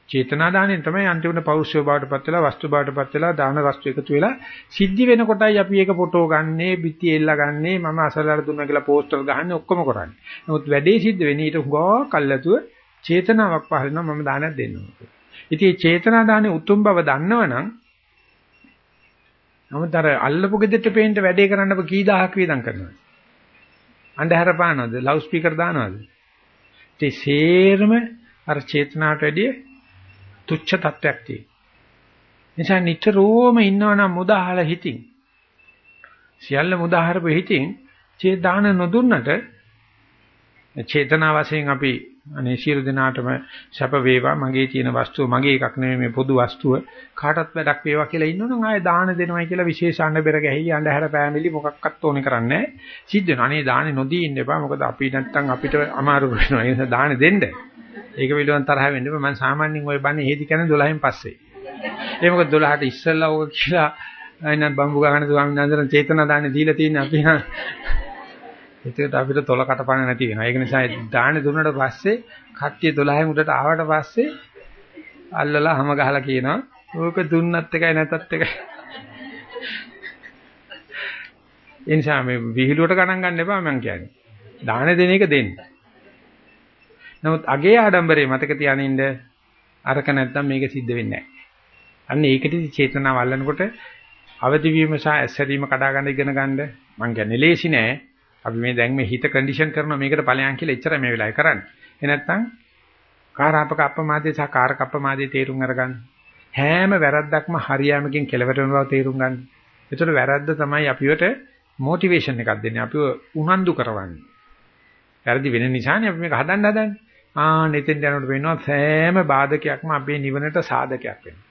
චේතනා දාණයෙන් තමයි අන්තිමට පෞරුෂය බවටපත් වෙලා වස්තු බවටපත් වෙලා දාන වස්තු එකතු වෙලා සිද්ධි වෙනකොටයි අපි ඒක ෆොටෝ ගන්නේ, බිත්ති එල්ල ගන්නේ, මම අසලට දුන්නා කියලා පෝස්ටර් ගහන්නේ ඔක්කොම කරන්නේ. නමුත් වැඩේ සිද්ධ වෙන්නේ ඊට හුඟා කල්ලාතුව චේතනාවක් පහළ වෙනවා මම දානක් දෙන්න ඕනේ. ඉතින් මේ චේතනා දානේ උතුම් බව දන්නවනම් නමුත් අර අල්ලපු ගෙදරට පේන්න වැඩේ කරන්න අප කී දහහක් වේදම් කරනවා. අන්ධහර පානවද? Loud speaker දානවද? ඒ සේරම අර චේතනාවට වැඩිය තුච්ච තත්වයක් තියෙනවා. නිසා නිතරම ඉන්නවනම් මුදාහල හිතින් සියල්ල මුදාහරපු හිතින් චේ දාන නොදුන්නට චේතනා වශයෙන් අපි අනේ සියලු දෙනාටම සැප වේවා. මගේ තියෙන වස්තුව මගේ එකක් නෙමෙයි මේ පොදු වස්තුව. කාටවත් වැඩක් වේවා කියලා ඉන්නවනම් ආයේ දාන දෙනවයි කියලා විශේෂ අඬබෙර ගැහිලි අඬහැර පෑමිලි මොකක්වත් ඕනේ කරන්නේ නැහැ. සිද්ධ වෙනවා. අනේ දානේ නොදී ඉන්න එපා. මොකද අපි නැත්තම් අපිට අමාරු වෙනවා. ඒ නිසා දාන දෙන්න. ඒක පිළිවන් තරහ වෙන්න එපා. මම සාමාන්‍යයෙන් ওই බන්නේ හේදි කියන්නේ 12න් පස්සේ. ඒ මොකද 12ට ඉස්සෙල්ලා ඕක කියලා අයිනත් බම්බු ගහන ස්වාමීන් වහන්සේලා චේතනා දාන්නේ දීලා තියෙන අපි එතකොට අපිට තොල කටපණ නැති වෙනවා. ඒක නිසා දාහනේ දුන්නට පස්සේ කට්ටිය 12 උඩට ආවට පස්සේ අල්ලලා හැම ගහලා කියනවා ඕක දුන්නත් එකයි නැතත් එකයි. ඒ නිසා මේ විහිළුවට ගණන් ගන්න එපා මම කියන්නේ. දාන දෙන එක දෙන්න. නමුත් අගේ ආඩම්බරේ මතක තියානින්න අරක නැත්තම් මේක සිද්ධ වෙන්නේ නැහැ. අන්න ඒකටි චේතනාව අල්ලනකොට අවදි වීම සහ ඇස්සරීම කඩා ගන්න ඉගෙන ගන්න මං කියන්නේ ලේසි නෑ. අපි මේ දැන් මේ හිත කන්ඩිෂන් කරනවා මේකට ඵලයන් කියලා එච්චරයි මේ වෙලාවේ කරන්නේ. ඒ නැත්තම් කාරාපක අප්‍රමාදයේ සහ කාරක අප්‍රමාදයේ තේරුම් අරගන්න. හැම වැරද්දක්ම හරියෑමකින් කෙලවර වෙන බව තේරුම් ගන්න. ඒතර වැරද්ද තමයි අපිවට මොටිවේෂන් එකක් දෙන්නේ. අපිව උනන්දු කරවන්නේ. වැරදි වෙන නිසානේ අපි මේක හදන්න හදන්නේ. ආ නෙතෙන් යනකොට වෙනවා සෑම බාධකයක්ම අපේ නිවනට සාධකයක් වෙනවා.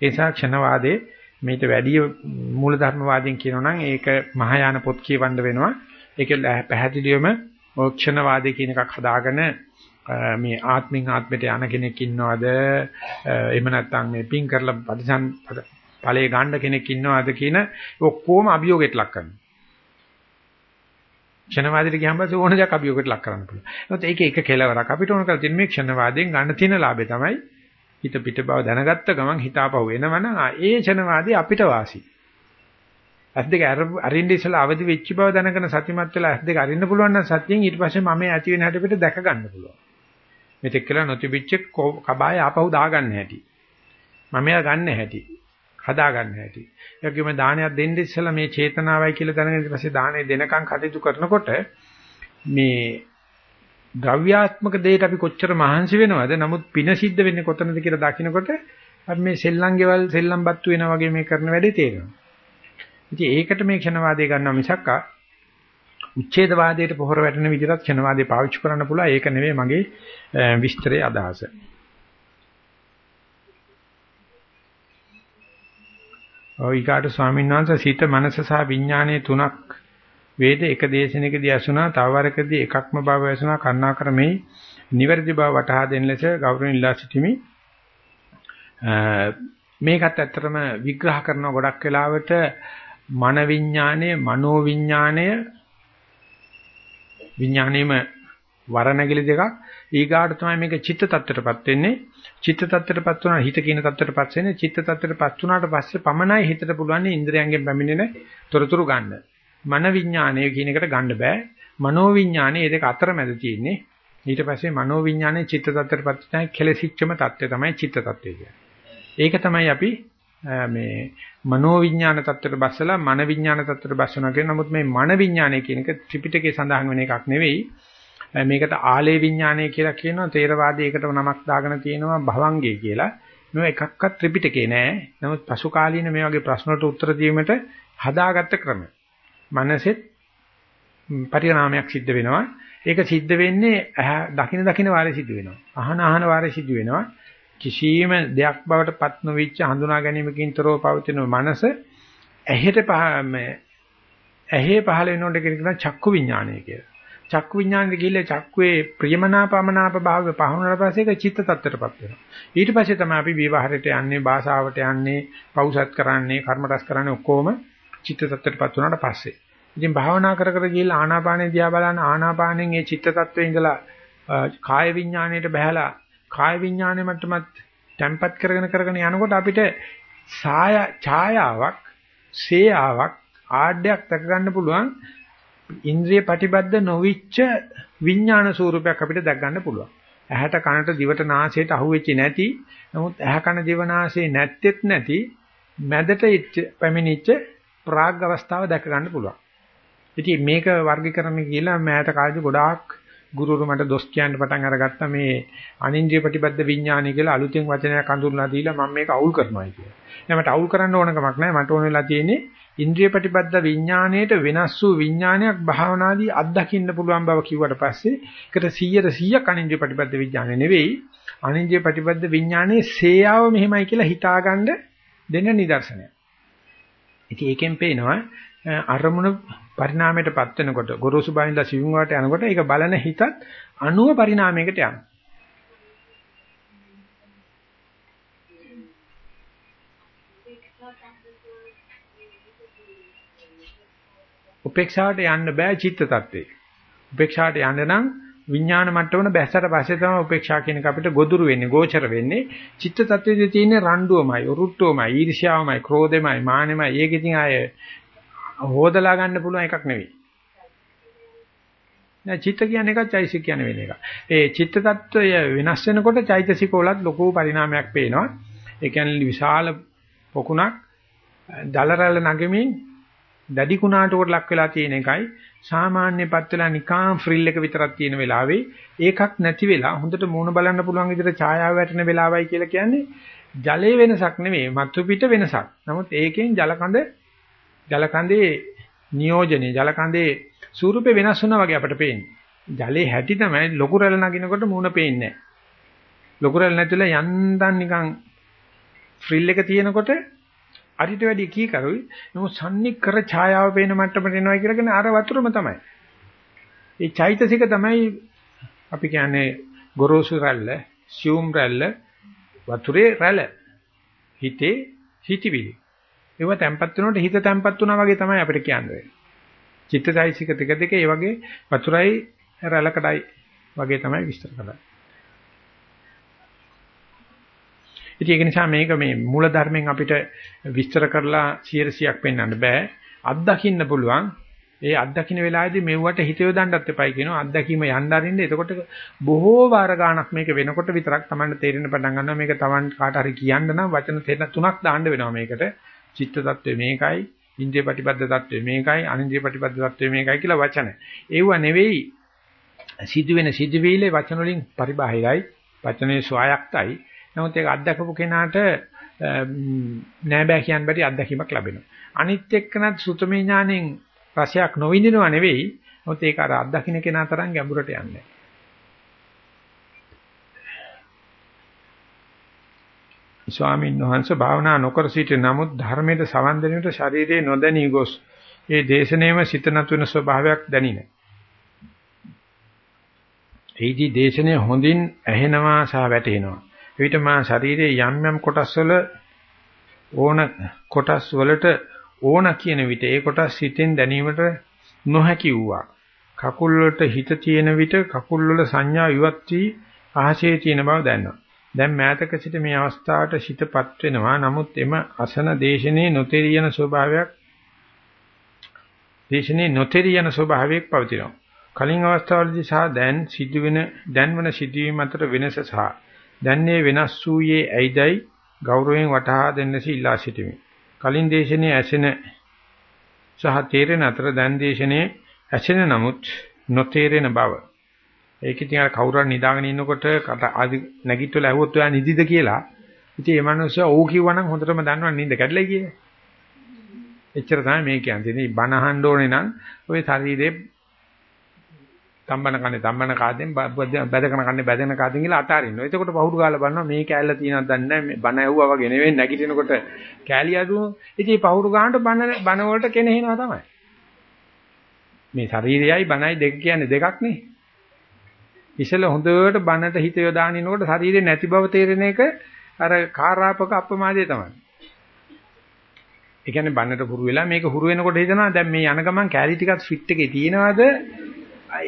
ඒ නිසා ක්ෂණවාදේ මේට වැඩි මූලධර්මවාදීන් කියනවා නම් ඒක මහායාන පොත් කියවන්න වෙනවා. ඒක පැහැදිලිවම මොක්ෂණවාදී කියන එකක් හදාගෙන මේ ආත්මින් ආත්මයට යන කෙනෙක් ඉන්නවද එහෙම නැත්නම් මේ පින් කරලා පරිසම් ඵලයේ ගන්න කෙනෙක් ඉන්නවද කියන ඔක්කොම අභියෝගයට ලක් කරනවා. ක්ෂණවාදීට ගියම පස්සේ ඕන දෙයක් අභියෝගයට ලක් කරන්න පුළුවන්. ඒත් ඒක එක කෙලවරක්. අපිට ඕන කරලා තියෙන මේ ක්ෂණවාදයෙන් ගන්න තියෙන ලාභය තමයි හිත පිට බව දැනගත්ත ගමන් හිතාපහුව එනවනම් ඒ ක්ෂණවාදී අපිට වාසි. ඇස් දෙක අරින්න ඉස්සලා අවදි වෙච්ච බව දැනගෙන සතිමත් වෙලා ඇස් දෙක අරින්න පුළුවන් නම් සතියෙන් ඊට පස්සේ මම ඇති වෙන හැටි පිට දැක ගන්න පුළුවන්. මෙතෙක් කියලා නොතිබිච්ච කබාය ආපහු දා ගන්න හැටි. මම එයා ගන්න හැටි. හදා ගන්න හැටි. ඒකෙම දානයක් දෙන්න ඉස්සලා මේ චේතනාවයි කියලා දැනගෙන ඊට පස්සේ දාණය දෙනකන් කටයුතු කරනකොට මේ ද්‍රව්‍යාත්මක දෙයට අපි කොච්චර මහන්සි වෙනවද නමුත් පින සිද්ධ වෙන්නේ කොතනද කියලා දකිනකොට අපි මේ සෙල්ලම් ගෙවල් සෙල්ලම් බත්තු වෙනා වගේ මේ කරන වැඩේ තේරෙනවා. ඉතින් ඒකට මේ ක්ෂණවාදය ගන්නවා මිසක් උච්ඡේදවාදයට පොහොර වැටෙන විදිහට ක්ෂණවාදය පාවිච්චි කරන්න පුළුවන්. ඒක නෙවෙයි මගේ විස්තරයේ අදහස. ඔය ඊකාට ස්වාමීන් වහන්සේ සිත මනස සහ විඥානයේ තුනක් වේද එක දේශනයකදී ඇසුණා තව වරකදී එකක්ම බව ඇසුණා කරුණාකර මේ නිවැරදි බව වටහා දෙන්න ලෙස ගෞරවයෙන් ඉල්ලා සිටිමි මේකත් ඇත්තටම විග්‍රහ කරන ගොඩක් වෙලාවට මන විඥාණය, මනෝ විඥාණය විඥාණයම වරණගිලි දෙකක්. ඊගාට තමයි මේක චිත්ත tattරටපත් වෙන්නේ. චිත්ත tattරටපත් වුණා හිත කියන tattරටපත් වෙන්නේ. චිත්ත tattරටපත් වුණාට පස්සේ පමණයි හිතට පුළුවන් ඉන්ද්‍රයන්ගෙන් පැමිණෙන තොරතුරු ගන්න. මන විඥාණය කියන එකට ගන්න බෑ. මනෝ විඥාණය මේ දෙක අතරමැද තියෙන්නේ. ඊට පස්සේ මනෝ විඥාණය චිත්ත tattරටපත් වෙන කෙලසිච්චම tattve තමයි චිත්ත tattve කියන්නේ. ඒක තමයි අපි මේ මනෝ විඥාන தත්ත්වයට බස්සලා මන විඥාන தත්ත්වයට බස්සනවා කියන නමුත් මේ මන විඥානය කියන එක ත්‍රිපිටකයේ සඳහන් වෙන එකක් නෙවෙයි. මේකට ආලේ විඥානය කියලා කියනවා තේරවාදී ඒකට නමක් දාගෙන තියෙනවා භවංගේ කියලා. මේ එකක්වත් ත්‍රිපිටකේ නෑ. නමුත් පසු කාලීන මේ වගේ ප්‍රශ්න වලට උත්තර දීමට හදාගත්ත ක්‍රම. මනසෙත් පරිණාමයක් සිද්ධ වෙනවා. ඒක සිද්ධ වෙන්නේ දකින දකින වාරේ සිද්ධ වෙනවා. අහන අහන වාරේ සිද්ධ වෙනවා. කිසියම් දෙයක් බවට පත් නොවිච්ච හඳුනා ගැනීමකින් තොරව පවතින මනස ඇහෙට ඇහි පහළ වෙනකොට කියන චක්කු විඥානය කියලා. චක්කු විඥානෙ ගිහිල්ලා චක්කුවේ ප්‍රියමනාපමනාප භාවය පහුනට පස්සේ ඒක චිත්ත tattරපත් වෙනවා. ඊට පස්සේ තමයි අපි විවාහයට යන්නේ, භාෂාවට යන්නේ, පෞසත් කරන්නේ, කර්ම රැස් කරන්නේ ඔක්කොම චිත්ත tattරපත් වුණාට පස්සේ. ඉතින් භාවනා කර කර ගිහිල්ලා ආනාපානෙ දිහා බලන ආනාපානෙන් ඒ චිත්ත tattවේ ඉඳලා කාය විඥාණයට බහැලා කාය විඥානයේ මට්ටමත් තැම්පත් කරගෙන කරගෙන යනකොට අපිට සාය ඡායාවක්, සේයාවක්, ආඩ්‍යයක් දක ගන්න පුළුවන් ඉන්ද්‍රිය ප්‍රතිබද්ධ නොවිච්ච විඥාන ස්වරූපයක් අපිට දැක් ගන්න පුළුවන්. ඇහැට කනට දිවට නාසයට අහුවෙච්ච නැති නමුත් ඇහැ කන දිව නාසයේ නැත්තේත් නැති මැදට පැමිණිච්ච ප්‍රාග් අවස්ථාව දැක ගන්න පුළුවන්. ඉතින් මේක වර්ගීකරණය කියලා මෑත කාලේ ගොඩාක් ගුරුවරු මට දොස් කියන්න පටන් අරගත්තා මේ අනින්ද්‍රිය ප්‍රතිබද්ධ විඥානය කියලා අලුතෙන් වචනයක් අඳුරලා දීලා මම මේක අවුල් කරනවා කියලා. නෑ මට අවුල් කරන්න ඕන කමක් නෑ මට ඕන වෙලා තියෙන්නේ ඉන්ද්‍රිය ප්‍රතිබද්ධ විඥාණයට වෙනස් වූ විඥානයක් භාවනාදී අත්දකින්න පුළුවන් බව කිව්වට පස්සේ ඒකට 100 100ක් අනින්ද්‍රිය ප්‍රතිබද්ධ විඥානය නෙවෙයි අනින්ද්‍රිය ප්‍රතිබද්ධ විඥානයේ සේයාව මෙහෙමයි කියලා හිතාගන්න දෙන නිදර්ශනයක්. ඉතින් ඒකෙන් පේනවා අරමුණ පරිණාමයටපත් වෙනකොට ගොරෝසු බාහින්දා සිවුම් වලට යනකොට ඒක බලන හිතත් අණුව පරිණාමයකට යනවා. උපේක්ෂාවට යන්න බෑ චිත්ත tattve. උපේක්ෂාවට යන්න නම් විඥාන මට්ටමන බැස්සට පස්සේ තමයි උපේක්ෂා කියන එක අපිට ගොදුරු වෙන්නේ, ගෝචර වෙන්නේ. චිත්ත tattve තියෙන්නේ රණ්ඩුවමයි, උරුට්ටුවමයි, ඊර්ෂ්‍යාවමයි, ක්‍රෝධෙමයි, මානෙමයි. ඒක ඉතින් ආයේ හොදලා ගන්න පුළුවන් එකක් නෙවෙයි. නෑ චිත්ත කියන්නේ එකක් චෛතසික කියන්නේ වෙන එකක්. ඒ චිත්ත tattවය වෙනස් වෙනකොට චෛතසික වලත් ලොකු පරිණාමයක් පේනවා. ඒ කියන්නේ විශාල පොකුණක් දලරැල්ල නැගෙමින් දැඩි කුණාටුවට ලක් වෙලා තියෙන එකයි සාමාන්‍යපත් වෙලා නිකාම් ෆ්‍රිල් එක විතරක් තියෙන වෙලාවේ ඒකක් නැති වෙලා හොඳට මූණ බලන්න පුළුවන් විදිහට ඡායාව වැටෙන වෙලාවයි කියලා කියන්නේ ජලයේ වෙනසක් නෙමෙයි මතු පිට වෙනසක්. නමුත් ඒකෙන් ජලකඳ ජලකඳේ නියෝජනේ ජලකඳේ ස්වරූපේ වෙනස් වුණා වගේ අපිට පේන්නේ. ජලයේ හැටි තමයි ලොකු රැළ නගිනකොට මූණ පේන්නේ නැහැ. ලොකු රැළ නැතිලා යන්තම් නිකන් ෆ්‍රිල් එක තියෙනකොට අරිට වැඩි කී කරුයි නමුත් සම්නික්කර ඡායාව පේන මට්ටමට එනවා කියලා කියන්නේ අර වතුරම තමයි. ඒ චෛතසික තමයි අපි කියන්නේ ගොරෝසු රැල්ල, සියුම් රැල්ල, වතුරේ රැල්ල. හිතේ හිතවිලි. ඒව තැම්පත් වෙනකොට හිත තැම්පත් වුණා වගේ තමයි අපිට කියන්නේ. චිත්තචෛසික ටික දෙක ඒ වගේ වතුරයි රැළකඩයි වගේ තමයි විස්තර කරන්නේ. ඉතින් ඒක නිසා මේක මේ මූල ධර්මයෙන් අපිට විස්තර කරලා 100ක් පෙන්වන්න බෑ. අත්දකින්න පුළුවන්. ඒ අත්දකින්න වෙලාවේදී මෙව්වට හිත යොදන්නත් එපයි කියනවා. අත්දැකීම යන්න අරින්න. එතකොට බොහෝ වාර ගාණක් මේක වෙනකොට විතරක් Tamanට තේරෙන්න පටන් ගන්නවා. මේක Taman කාට හරි කියන්න නම් වචන තුනක් දාන්න වෙනවා මේකට. චිත්ත tattve මේකයි, ඉන්ද්‍රිය ප්‍රතිපද tattve මේකයි, අනින්ද්‍රිය ප්‍රතිපද tattve මේකයි කියලා වචන. ඒව නෙවෙයි සිදුවෙන සිදුවීලේ වචන වලින් පරිබාහිරයි. වචනේ ස්වයක්තයි. නමුත් ඒක අත්දකපු කෙනාට නෑ බෑ කියන්න බැරි අත්දැකීමක් ලැබෙනවා. අනිත් එක්කනත් සුතමේ ඥාණයෙන් රසයක් නොවිඳිනව නෙවෙයි. නමුත් ඒක අර අත්දකින්න කෙනා තරම් ගැඹුරට යන්නේ ස්වාමීන් වහන්සේ භාවනා නොකර සිටින නමුත් ධර්මයට සවන් දෙනකොට ශරීරයේ නොදැනී ගොස් ඒ දේශනේම සිත නතු වෙන ස්වභාවයක් දැනින. ඒදී දේශනේ හොඳින් ඇහෙනවා සහ වැටෙනවා. එවිට මා ශරීරයේ යම් යම් කොටස් වල ඕන කොටස් වලට ඕන කියන විට ඒ කොටස් හිතෙන් දැනීමට නොහැකි වූවා. කකුල් වලට හිත තියෙන විට කකුල් වල සංඥා ඉවත් වී ආශේ තියෙන බව දැනනවා. දැන් මෑතක සිට මේ අවස්ථාවට හිතපත් වෙනවා. නමුත් එම අසන දේශනේ නොතෙරියන ස්වභාවයක් දේශනේ නොතෙරියන ස්වභාවයක් පවතිනවා. කලින් අවස්ථාවලදී සහ දැන් සිදුවෙන දැන්වන සිදුවීම් අතර වෙනස සහ දැන්නේ වෙනස් වූයේ ඇයිදයි ගෞරවයෙන් වටහා දෙන්නසි ඉල්ලා සිටිමි. කලින් දේශනේ ඇසෙන සහ තේරෙන අතර දැන් දේශනේ ඇසෙන නමුත් නොතේරෙන බව. ඒක ඉතින් අර කවුරුහරි නිදාගෙන ඉන්නකොට ආදි නැගිටලා ඇහුවොත් ඔයා නිදිද කියලා. ඉතින් ඒ මනුස්සයා ඔව් කිව්වනම් හොඳටම දන්නවනේ නිින්ද කැඩලා කියලා. එච්චර තමයි මේ කියන්නේ. බණ අහන්න ඕනේ නම් ওই ශරීරේ තම්බන කන්නේ තම්බන කාදෙන් බැදකන කන්නේ බැදෙන කාදෙන් කියලා අතාරිනවා. එතකොට පහුරු ගාලා බලනවා මේ කෑල්ල තියෙනවද දන්නේ නැහැ. බන ඇහුවා වගේ නෙවෙයි නැගිටිනකොට කෑලි අදුව. ඉතින් පහුරු ගානට බන බන වලට කෙනෙහිනවා තමයි. මේ ශරීරයයි බනයි දෙක කියන්නේ දෙකක් නේ. ඉතල හොඳට බනට හිත යොදාගෙන ඉනකොට ශරීරේ නැති බව තේරෙන එක අර කාරාපක අප්‍රමාදයේ තමයි. ඒ කියන්නේ බන්නට හුරු වෙලා මේක හුරු වෙනකොට හිතනවා දැන් මේ යන ගමන් කැලි ටිකක් ෆිට් එකේ තියෙනවද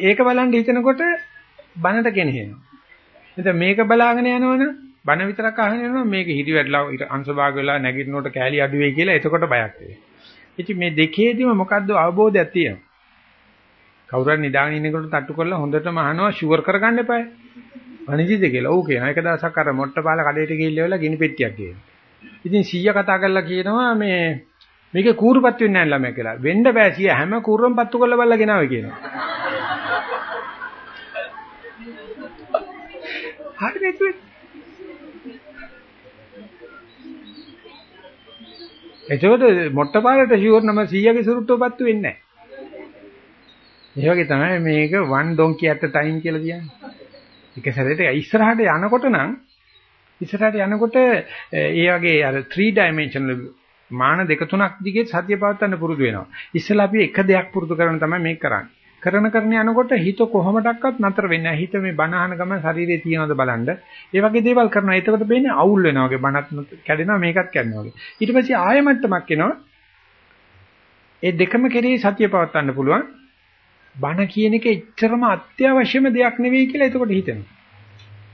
ඒක බලන් හිතනකොට බනට කෙනෙහිනවා. එතන මේක බලාගෙන යනවනම් බන විතරක් අහගෙන යනවා මේක හිරි වැඩලා අංශභාග වෙලා නැගිටිනකොට කෑලි අඩු වෙයි කියලා එතකොට බයක් වෙනවා. ඉතින් මේ දෙකේදීම මොකද්ද අවබෝධයක් තියෙනවා. කවුරුහරි නිදාගෙන ඉන්නකොට තට්ටු කරලා හොඳටම අහනවා ෂුවර් කරගන්න එපායි. අනිජිද කියලා. ඔව් කියනවා. එක දවසක් අර මොට්ටපාල කඩේට ගිහිල්ලා ගිනි පෙට්ටියක් කියනවා. ඉතින් 100 කතා කරලා කියනවා මේ මේකේ කූරුපත් වෙන්නේ නැහැ ළමයා කියලා. වෙන්න බෑ 100 හැම කූරුවම පත්තු කරලා බලලා ගෙනාවේ කියනවා. හරි නේද? එතකොට මොට්ටපාලට ෂුවර් නම 100ගේ සුරුට්ටුවපත්තු වෙන්නේ නැහැ. ඒ වගේ තමයි මේක one donkey at a time කියලා කියන්නේ. එක සැරේට ඉස්සරහට යනකොට නම් ඉස්සරහට යනකොට ඒ වගේ අර 3 dimensional මාන දෙක තුනක් දිගේ සතිය පවත්වන්න පුරුදු වෙනවා. ඉස්සෙල්ලා අපි එක දෙයක් පුරුදු කරන තමයි මේක කරන්නේ. කරන කරන යනකොට හිත කොහොමඩක්වත් නතර වෙන්නේ නැහැ. හිත මේ බණ අහන ගමන් ශරීරයේ තියනවද බලන්න. ඒ වගේ දේවල් කරනවා. එතකොට වෙන්නේ අවුල් වෙනවා වගේ බණත් කැඩෙනවා මේකත් කැඩෙනවා වගේ. ඊට පස්සේ ආයෙ මට්ටමක් එනවා. ඒ දෙකම කෙරෙහි සතිය පවත්වන්න පුළුවන්. බණ කියන එක එච්චරම අත්‍යවශ්‍යම දෙයක් නෙවෙයි කියලා එතකොට හිතෙනවා.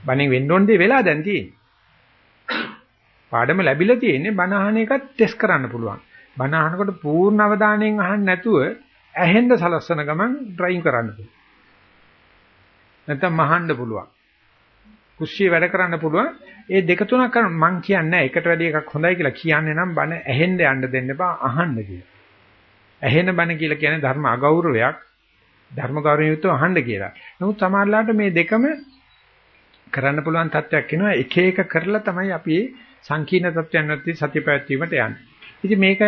බණෙන් වෙන්න ඕන දේ වෙලා දැන් තියෙන්නේ. පාඩම ලැබිලා තියෙන්නේ බණ අහන එකත් ටෙස්ට් කරන්න පුළුවන්. බණ අහනකොට පූර්ණ අවධානයෙන් අහන්න නැතුව ඇහෙන්න සලස්සන ගමන් ඩ්‍රයිව් කරන්න පුළුවන්. නැත්නම් මහන්න පුළුවන්. කුස්සිය වැඩ කරන්න පුළුවන්. ඒ දෙක තුනක් කරන මං කියන්නේ එකට වැඩි එකක් හොඳයි කියලා කියන්නේ නම් බණ ඇහෙන්න යන්න දෙන්න එපා අහන්න කියලා. ඇහෙන බණ කියලා කියන්නේ ධර්ම අගෞරවයක්. ධර්ම ගෞරවයෙන් යුක්තව අහන්න කියලා. නමුත් සමහරලාට මේ දෙකම කරන්න පුළුවන් තත්ත්වයක් එනවා. එක එක කරලා තමයි අපි සංකීර්ණ තත්ත්වයන් නැති සත්‍ය පැවැත්වීමට යන්නේ. ඉතින් මේක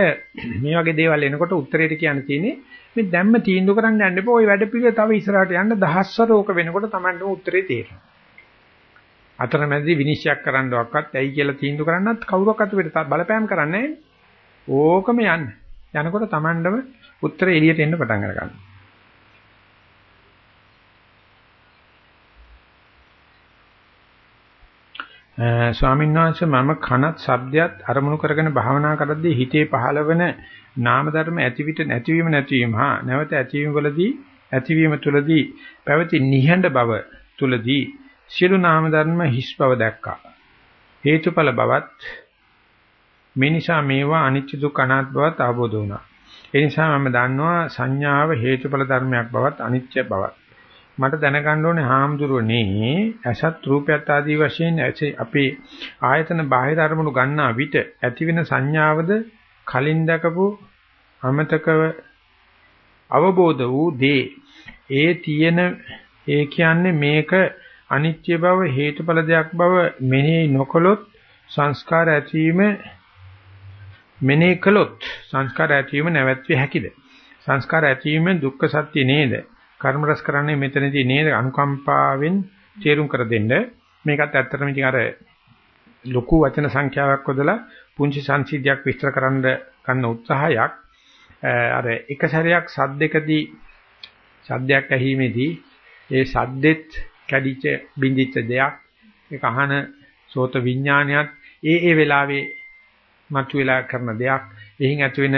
මේ වගේ දේවල් එනකොට උත්තරේට කියන්න තියෙන්නේ මේ දැම්ම තීන්දුව කරන්න යන්න එපා. ওই වැඩ පිළිවෙල තව ඉස්සරහට යන්න දහස්වර ඕක වෙනකොට Tamanටම උත්තරේ තේරෙනවා. අතරමැදි විනිශ්චය කරන්නවක්වත් ඇයි කියලා තීන්දුව කරන්නත් කවුරක් අතට බලපෑම් කරන්නේ ඕකම යන්න. යනකොට Tamanටම උත්තරේ එළියට එන්න පටන් ගන්නවා. ස්වාමීන් වහන්සේ මම කනත් ශබ්දයක් අරමුණු කරගෙන භාවනා කරද්දී හිතේ පහළවන නාම ධර්ම ඇතිවිට නැතිවීම නැතිවීම හා නැවත ඇතිවීම වලදී ඇතිවීම තුලදී පැවති නිහඬ බව තුලදී සියලු නාම ධර්ම හිස් බව දැක්කා. හේතුඵල බවත් මේ නිසා මේවා අනිත්‍ය දුක්ඛ අනාත්ම බවත් අවබෝධ වුණා. ඒ නිසා මම දන්නවා සංඥාව හේතුඵල ධර්මයක් බවත් අනිත්‍ය බවත්. මට දැනගන්න ඕනේ හාමුදුරනේ අසත් රූපයත් ආදී වශයෙන් අපේ ආයතන බාහිර අරමුණු ගන්නා විට ඇතිවෙන සංඥාවද කලින් දකපු අමතකව අවබෝධ වූ දේ. ඒ තියෙන ඒ කියන්නේ මේක අනිත්‍ය බව හේතුඵල දෙයක් බව මෙනෙහි නොකළොත් සංස්කාර ඇතිවීම මෙනෙහි කළොත් සංස්කාර ඇතිවීම නැවැත්විය හැකිද? සංස්කාර ඇතිවීම දුක්ඛ සත්‍ය නේද? කර්ම රස කරන්නේ මෙතනදී නේද? අනුකම්පාවෙන් තේරුම් කර දෙන්න. මේකත් ඇත්තටම ඉතින් අර ලොකු වචන සංඛ්‍යාවක් වදලා පුංචි සංසිද්ධියක් විස්තර කරන්න ගන්න උත්සාහයක්. අර එක සැරයක් සද්දකදී සද්දයක් ඇහිීමේදී ඒ සද්දෙත් කැඩිච්ච බින්දිච්ච දෙයක් ඒක අහන සෝත විඥානයත් ඒ ඒ වෙලාවේ මතුවලා කරන දෙයක්. එහින් ඇති වෙන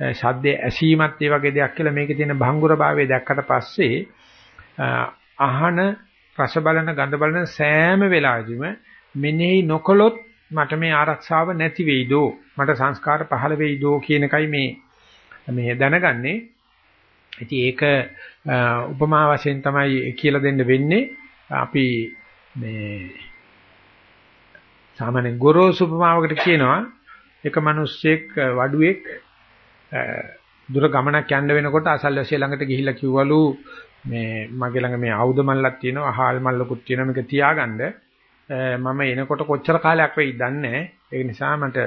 ශබ්දයේ ඇසීමත් ඒ වගේ දෙයක් කියලා මේකේ තියෙන භංගුරභාවය දැක්කට පස්සේ අහන රස බලන ගඳ බලන සෑම වෙලාවෙදිම මෙනෙහි නොකළොත් මට මේ ආරක්ෂාව නැති වෙයිදෝ මට සංස්කාර පහළ වෙයිදෝ කියන එකයි මේ මේ දැනගන්නේ. ඉතින් ඒක උපමා වශයෙන් තමයි කියලා දෙන්න වෙන්නේ. අපි මේ සාමාන්‍ය ගොරෝසු උපමාවකට කියනවා. එක මිනිස්සෙක් වඩුවෙක් දුර ගමනක් යන්න වෙනකොට අසල්වැසිය ළඟට ගිහිල්ලා කිව්වලු මේ මගේ ළඟ මේ ආයුධ මල්ලක් තියෙනවා අහල් මල්ලකුත් තියෙනවා මේක තියාගන්න මම එනකොට කොච්චර කාලයක් වෙයිද දන්නේ ඒ නිසා මට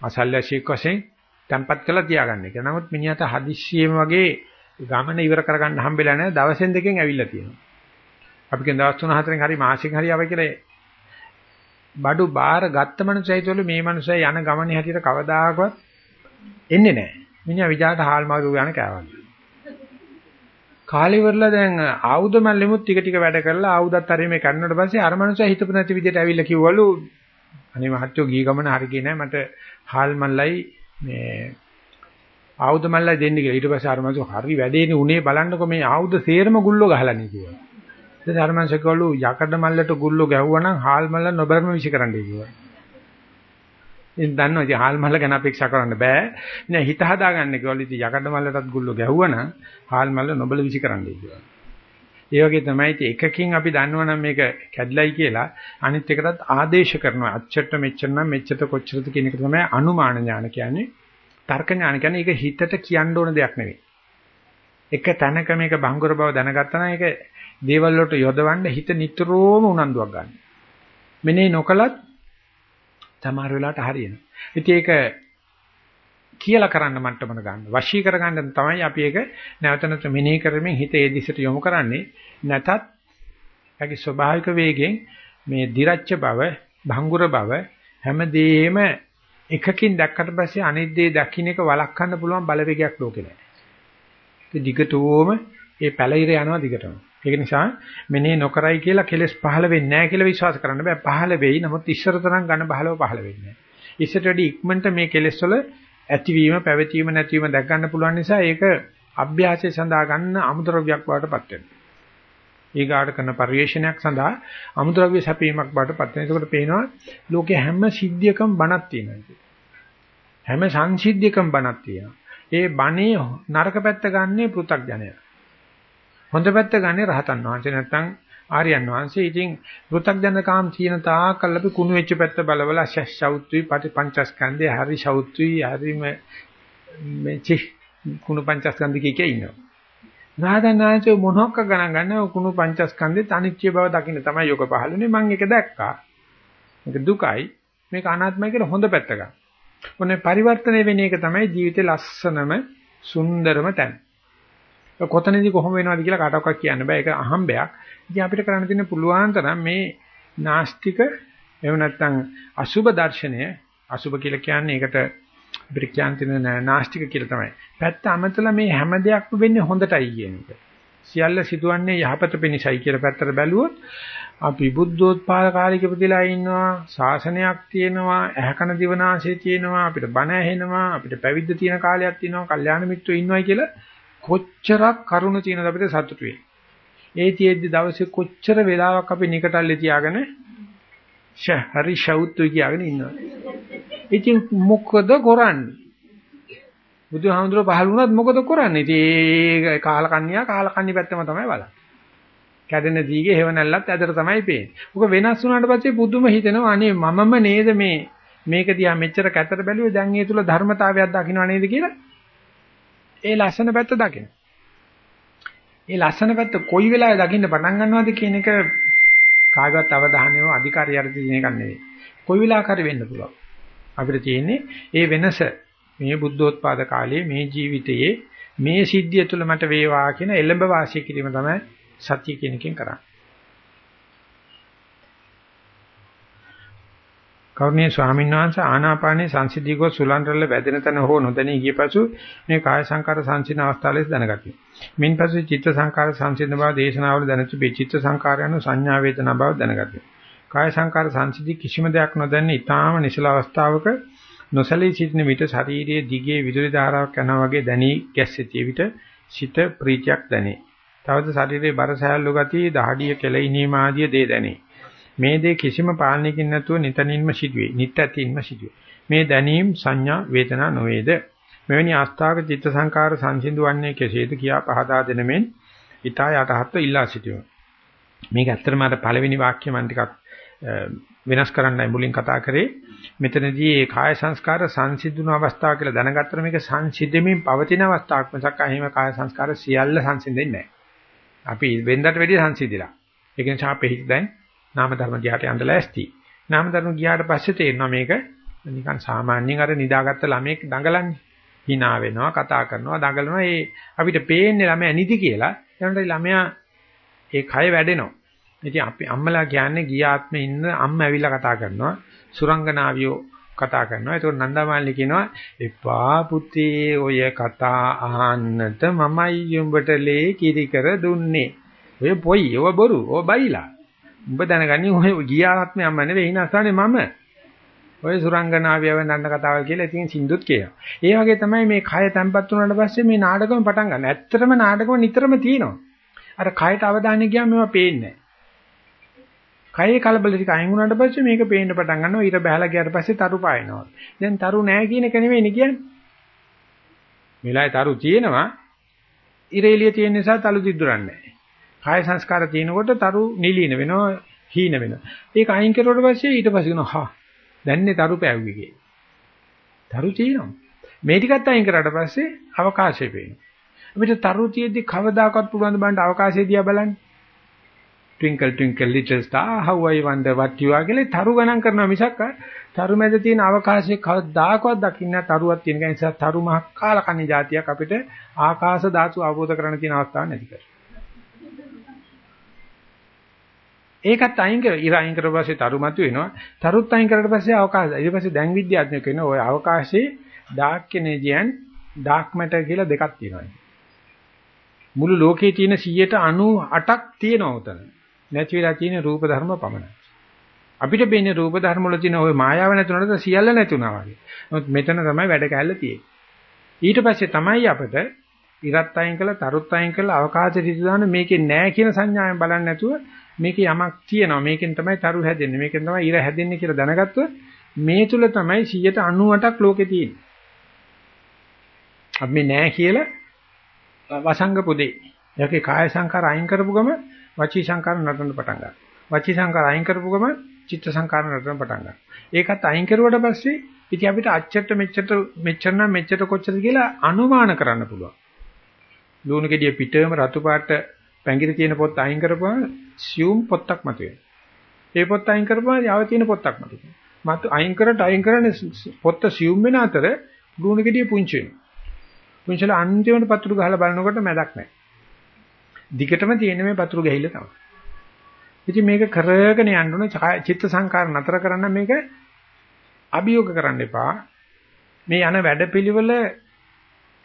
අසල්වැසියෙක් වශයෙන් තැම්පත් කරලා තියාගන්න කියලා. නමුත් මිනිහට හදිස්සියෙම වගේ ගමන ඉවර කරගන්න හම්බෙලා නැහැ. දවසෙන් දෙකෙන් ඇවිල්ලා තියෙනවා. අපි කියන දවස් 3-4න් හරි මාසෙකින් හරි ආවයි කියලා බඩු බාර ගත්ත මනුස්සයයිතවල මේ මනුස්සයා යන ගමනේ හැටියට කවදාකවත් එන්නේ නැහැ. මිනිහා විජාට හාල් මාරු යන කෑවලු. කාලෙවරලා දැන් ආයුධ මල්ලෙමුත් ටික ටික වැඩ කරලා ආයුධත් හරි මේ කරනකොට පස්සේ අර මනුස්සයා හිතපු නැති විදිහට ඇවිල්ලා කිව්වලු අනේ මහත්තයෝ ගිය ගමන හරි ගියේ නැහැ මට හාල් මල්ලයි මේ ආයුධ මල්ලයි දෙන්න කියලා. ඊට පස්සේ අර මනුස්සයා හරි වැඩේනේ උනේ බලන්නකො මේ ආයුධ සේරම ගුල්ලෝ ගහලානේ කිව්වා. ඉතින් ධර්මංශකවලු යකඩ මල්ලට ගුල්ලෝ ගැහුවා නම් හාල් මල්ල නොබරම විසි කරන්නයි කිව්වා. ඉතින් දන්නවා ඉතින් හාල් මල්ල ගැන අපේක්ෂා කරන්න බෑ. ඉතින් හිත හදාගන්න කිව්වලු ඉතින් යකඩ මල්ලටත් ගුල්ලෝ ගැහුවා නම් හාල් මල්ල නොබල විසි කරන්නයි කිව්වා. ඒ වගේ තමයි ඉතින් එකකින් අපි දන්නවනම් මේක කැඩලයි කියලා අනිත් එකටත් ආදේශ කරනවා. අච්චට මෙච්චර නම් මෙච්චර කොච්චරද කියන එක තමයි අනුමාන ඥාන කියන්නේ. තර්ක ඥාන කියන්නේ ඒක හිතට කියන්න ඕන දෙයක් නෙවෙයි. එක තැනක මේක බංගුර බව දැනගත්තා නම් ඒක දේවල් වලට යොදවන්න හිත නිතරම උනන්දුවක් ගන්න. මෙනේ නොකලත් සමහර වෙලාවට හරියනවා. ඉතින් ඒක කියලා කරන්න මට්ටමන ගන්න. වශී කරගන්න තමයි අපි ඒක නැවත නැවත මෙනෙහි කරමින් හිත ඒ දිශට යොමු කරන්නේ. නැතත් ඒකේ ස්වභාවික වේගෙන් මේ දිරච්ච බව, භංගුර බව හැමදේම එකකින් දැක්කට පස්සේ අනිත් දේ දකින්න එක වළක්වන්න පුළුවන් බලවේගයක් ලෝකේ නැහැ. ඒ දිගටම ඒ පැලිර යනවා දිගටම. ඒක නිසා මෙනේ නොකරයි කියලා කෙලස් පහළ වෙන්නේ නැහැ කියලා විශ්වාස කරන්න බෑ. පහළ වෙයි. නමුත් ඉස්සර තරම් ඝන බහලව පහළ වෙන්නේ නැහැ. ඉස්සරට වැඩි ඉක්මනට මේ කෙලස් වල ඇතිවීම පැවතීම නැතිවීම දැක් ගන්න පුළුවන් නිසා ඒක අභ්‍යාසය සඳහා ගන්න අමුද්‍රව්‍යයක් බවට පත් වෙනවා. ඊගාට කරන පරිශ්‍රණයක් සඳහා අමුද්‍රව්‍ය සැපීමක් බවට පත් වෙනවා. ඒකට පේනවා ලෝකේ හැම සිද්ධියකම බණක් තියෙනවා. හැම සංසිද්ධියකම බණක් තියෙනවා. ඒ බණේ නරක පැත්ත ගන්නේ පෘථග්ජනය. හොඳ පැත්ත ගන්නේ රහතන් වහන්සේ නැත්නම් ආර්යයන් වහන්සේ. ඉතින් පෘථග්ජනකාම් තියෙන තාකල් අපි කුණු වෙච්ච පැත්ත බලවල ශෞත්වි පංචස්කන්ධය හරි ශෞත්වි හරි මේ චි කුණු පංචස්කන්ධ කිය ඉන්නවා. රහතන් වහන්සේ මොනක්ක ගණන් ගන්න කුණු පංචස්කන්ධේ තනිච්ච බව දකින්න තමයි යෝග පහළුනේ මම ඒක දැක්කා. මේක දුකයි මේක අනාත්මයි කියලා හොඳ පැත්ත ගන්න. ඔන්නේ පරිවර්තනය වෙන එක තමයි ජීවිතේ ලස්සනම සුන්දරම තැන. කොතනදී කොහොම වෙනවද කියලා කාටවත් කියන්න බෑ. ඒක අහම්බයක්. ඉතින් අපිට කරන්න තියෙන පුළුවන් තරම් මේ නාස්තික එහෙම නැත්නම් අසුබ දර්ශනය අසුබ කියලා කියන්නේ ඒකට අපිට කියන්න තියෙන නාස්තික කියලා තමයි. පැත්ත අමතලා මේ හැම දෙයක්ම වෙන්නේ හොඳටයි කියන එක. සියල්ල සිදුවන්නේ යහපත පිණිසයි කියලා පැත්තට බැලුවොත් අපි බුද්ධෝත්පාද කාලික ප්‍රතිලා ඉන්නවා ශාසනයක් තියෙනවා ඇහැකන දිවනාශය තියෙනවා අපිට බණ ඇහෙනවා අපිට පැවිද්ද තියෙන කාලයක් තියෙනවා කල්යාණ මිත්‍රෝ ඉන්නවයි කියලා කොච්චරක් කරුණ තියෙනද අපිට සතුටු වෙන්නේ. ඒ තියෙද්දි දවසේ කොච්චර වෙලාවක් අපි නිකටල්ලේ තියාගෙන හරි ෂවුත්තු කියාගෙන ඉන්නවා. ඉතින් මොකද කරන්නේ? බුදුහාමුදුරුවෝ පහළ වුණත් මොකද කරන්නේ? ඉතින් ඒ කාලකන්‍යා කාලකන්ණි පැත්තම තමයි බලන්නේ. කැඩෙන දීගේ හේව නැල්ලත් ඇදට තමයි පේන්නේ. ඔක වෙනස් වුණාට පස්සේ පුදුම හිතෙනවා අනේ මමම නේද මේ මේක දිහා මෙච්චර කැතර බැලුවේ දැන් ඒ තුල ධර්මතාවයක් දකින්න නේද කියලා ඒ ලස්සන පැත්ත දකින්න. ඒ ලස්සන පැත්ත කොයි වෙලාවෙ දකින්න පටන් ගන්නවද කියන එක කාගවත් අවධානයව අධිකාරිය යටතේ තියෙන එකක් නෙවෙයි. කොයි වෙලාවක හරි වෙන්න පුළුවන්. අපිට තියෙන්නේ ඒ වෙනස මේ බුද්ධෝත්පාද කාලයේ මේ ජීවිතයේ මේ සිද්ධිය තුළ මට වේවා කියන එළඹ වාසිය කිරීම තමයි සත්‍ය කියන එකෙන් කරන්නේ. කෞර්ණීය ස්වාමීන් වහන්සේ ආනාපානයේ සංසිද්ධිය ගොස් සුලන්තරල වැදෙන තැන හෝ නොදැනී ගිය පසු මේ කාය සංකාර සංසිඳන අවස්ථාව ලෙස දැනගතියි. මින්පසු චිත්ත සංකාර සංසිඳන බව දේශනාවල දැනතු බේ චිත්ත සංකාරයන් සංඥා වේදනා බව දැනගතියි. කාය සංකාර සංසිද්ධි කිසිම දෙයක් නොදැන්නේ ඊටාම නිසල අවස්ථාවක නොසලී සිටින විට ශරීරයේ දිගේ විදුලි ධාරාවක් යනවා වගේ දැනී ගැස්සෙතිය විට සිත ප්‍රීතියක් දැනේ. තවද ශරීරයේ බර සෑල්ලු ගතිය, දහඩිය කෙලෙයිනීම ආදී දේ දැනේ. මේ දේ කිසිම පාලනයකින් නැතුව නිතනින්ම සිදුවේ. නිත්‍යතින්ම සිදුවේ. මේ දැනීම් සංඥා වේදනා නොවේද? මෙවැනි ආස්ථාක චිත්ත සංකාර සංසිඳුවන්නේ කෙසේද කියා පහදා දෙන මෙන් ඊතා යටහත්ව ඉල්ලා සිටිනවා. මේක ඇත්තටම අර පළවෙනි වාක්‍ය මම ටිකක් වෙනස් කරන්නයි මුලින් කතා කරේ. මෙතනදී ඒ කාය සංස්කාර සංසිඳුන අවස්ථාව කියලා දැනගත්තම මේක සංසිඳෙමින් පවතින අවස්ථාවක් මිසක් අහිම කාය සංස්කාර සියල්ල සංසිඳෙන්නේ නැහැ. අපි වෙන්දට වැඩිය සංසිඳිලා. ඒක නිසා අපේ හිත දැන් නාම ධර්ම දිහාට යන්න ලෑස්ති. නාම ධර්ම ගියාට පස්සේ තේරෙනවා මේක නිකන් සාමාන්‍යයෙන් අර නිදාගත්ත ළමයෙක් දඟලන්නේ. hina වෙනවා, කතා කරනවා, දඟලනවා. ඒ අපිට පේන්නේ ළමයා නිදි කියලා. එතනට ළමයා ඒ කය වැඩෙනවා. ඉතින් අපි අම්මලා කියන්නේ ගිය ආත්මේ ඉන්න අම්ම ඇවිල්ලා කතා කරනවා. සුරංගනාවියෝ කතා කරනවා. ඒතකොට නන්දාමාලි කියනවා එපා පුතේ ඔය කතා අහන්නට මමයි උඹට ලේ කිරි කර දුන්නේ. ඔය පොයි, ඔය බොරු, ඔය බයිලා. උඹ දැනගන්නේ ඔය ගිය ආත්මේ අම්ම නෙවෙයි ඉනස්සනේ මම. ඔය සුරංගනාවියව නන්න කතාවල් කියලා ඉතින් සින්දුත් කියනවා. ඒ වගේ තමයි මේ කය තැම්පත් වුණාට පස්සේ මේ නාටකම පටන් ගන්න. ඇත්තටම නාටකම නිතරම තියෙනවා. අර කයට අවධානය ගියාම මේවා පේන්නේ කයේ කලබල ටික අයින් වුණාට පස්සේ මේක පේන්න පටන් ගන්නවා ඊට බහලා ගියාට පස්සේ තරු පායනවා. දැන් තරු නැහැ කියන එක නෙවෙයිනේ කියන්නේ. මෙලයි තරු තියෙනවා ඉරේලිය තියෙන නිසා තලු දිද්දුරන්නේ නැහැ. කාය සංස්කාර තියෙනකොට තරු නිලීන වෙනවා හීන වෙනවා. ඒක අයින් කරුවට පස්සේ ඊට පස්සේ කියනවා හා දැන්නේ තරු පෑවුවේ කියලා. තරු තියෙනවා. මේ ටිකත් අයින් කරාට පස්සේ අවකාශය පේනවා. අපිට තරු තියෙද්දි කවදාකවත් පුළුවන් ද බලන්න අවකාශය දිහා බලන්න. twinkle twinkle little star how i wonder what you are කියලා තරු ගණන් කරනවා මිසක් තරු මැද තියෙන අවකාශයේ කවදාකවත් දකින්න තරුවක් තියෙන නිසා තරු මහ කාලකන්ණි જાතියක් අපිට ආකාශ ධාතු අවබෝධ කරගන්න තියෙන අවස්ථාවක් නැති කරා. ඒකත් අයින් කර ඉර අයින් කරලා පස්සේ තරු මතු වෙනවා. තරුත් අයින් කරලා පස්සේ අවකාශය. ඊට පස්සේ දැන් විද්‍යාත්මක වෙන ওই අවකාශයේ ඩාර්ක් එනර්ජි ඩාර්ක් මැටර් කියලා දෙකක් තියෙනවා. මුළු ලෝකයේ තියෙන 198ක් තියෙනවා උතන. නැති වෙලා තියෙන රූප ධර්ම පමණයි. අපිට බෙන්නේ රූප ධර්ම වල තියෙන ওই මායාව නැතුණාට සියල්ල නැතුණා වගේ. නමුත් මෙතන තමයි වැඩ කැල්ල තියෙන්නේ. ඊට පස්සේ තමයි අපිට ඉරත් අයින් කළා, තරුත් අයින් කළා, අවකාශ ඍතු දාන මේකේ නැහැ කියන සංඥාවෙන් බලන්නේ නැතුව මේකේ යමක් තියෙනවා. මේකෙන් තමයි තරු හැදෙන්නේ. මේකෙන් තමයි ඉර හැදෙන්නේ කියලා දැනගත්තොත් මේ තුල තමයි 198ක් ලෝකේ තියෙන්නේ. අපි මේ නැහැ කියලා වසංග පුදේ. යකේ කාය සංකාර අයින් කරපු ගම වචී සංකාර නටන්න පටන් ගන්නවා. වචී සංකාර අයින් කරපු ගම චිත්ත සංකාර නටන්න පටන් ගන්නවා. ඒකත් අයින් කරුවට පස්සේ ඉතින් අපිට අච්චරට මෙච්චරට මෙච්චර නම් මෙච්චරට කොච්චරද කියලා අනුමාන කරන්න පුළුවන්. ලුණු ගෙඩිය පිටේම රතු පාට පැංගිරි තියෙන පොත් අයින් කරපුවම සියුම් පොත්තක් මතුවේ. ඒ පොත් අයින් කරපුවම යව තියෙන පොත්තක් මතුවේ. මතු අයින් කරට අයින් කරන්නේ පොත්ත සියුම් වෙන අතර ලුණු ගෙඩිය පුංචි වෙනවා. පුංචිලා අන්තිමට පතුරු ගහලා බලනකොට මැදක් නැහැ. දිගටම තියෙන මේ පතුරු ගහිල්ල තමයි. ඉතින් මේක කරගෙන යන්න ඕනේ චිත්ත සංකාර නතර කරන්න මේක අභියෝග කරන්න එපා. මේ යන වැඩපිළිවෙල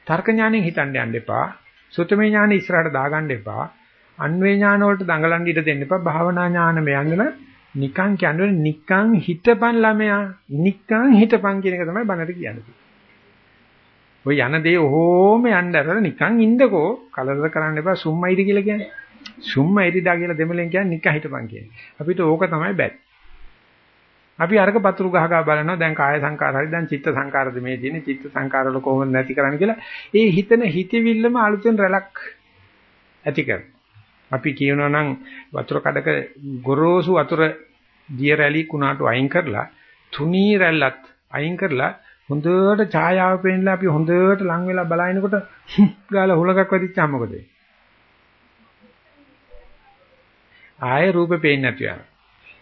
තර්ක ඥාණයෙන් හිතන්න යන්න එපා. සුතමේ ඥාන ඉස්සරහට දාගන්න එපා. අන්වේ ඥාන වලට දඟලන්න ඉඩ දෙන්න එපා. භාවනා ඥාන මෙයන්ගෙන නිකං කියන්නේ නිකං හිතපන් ළමයා. නිකං හිතපන් කියන එක තමයි බණට කියන්නේ. ඔය යන දේ ඔහොම යන්න අරලා නිකන් ඉන්නකෝ කලබල කරන්න එපා සුම්මයිද කියලා කියන්නේ. සුම්මයිරිදා කියලා දෙමළෙන් කියන්නේ නිකන් හිටපන් කියන්නේ. අපිට ඕක තමයි බැත්. අපි අරක පතුරු ගහ ගහ බලනවා දැන් කාය සංකාර හරි දැන් චිත්ත සංකාරද මේ තියෙන්නේ චිත්ත සංකාර වල කොහොමද නැති කරන්නේ කියලා ඒ හිතන හිතවිල්ලම අලුතෙන් රැලක් ඇති කරනවා. අපි කියනවා නම් වතුර කඩක ගොරෝසු වතුර දිය රැලි කුණාටු අයින් කරලා තුනී රැල්ලත් අයින් කරලා හොඳට ඡායාව පේනලා අපි හොඳට ලං වෙලා බලනකොට ගාලා හුලඟක් වැදිච්චාම මොකද වෙන්නේ? ආයේ රූපේ පේන්නේ නැතු යනවා.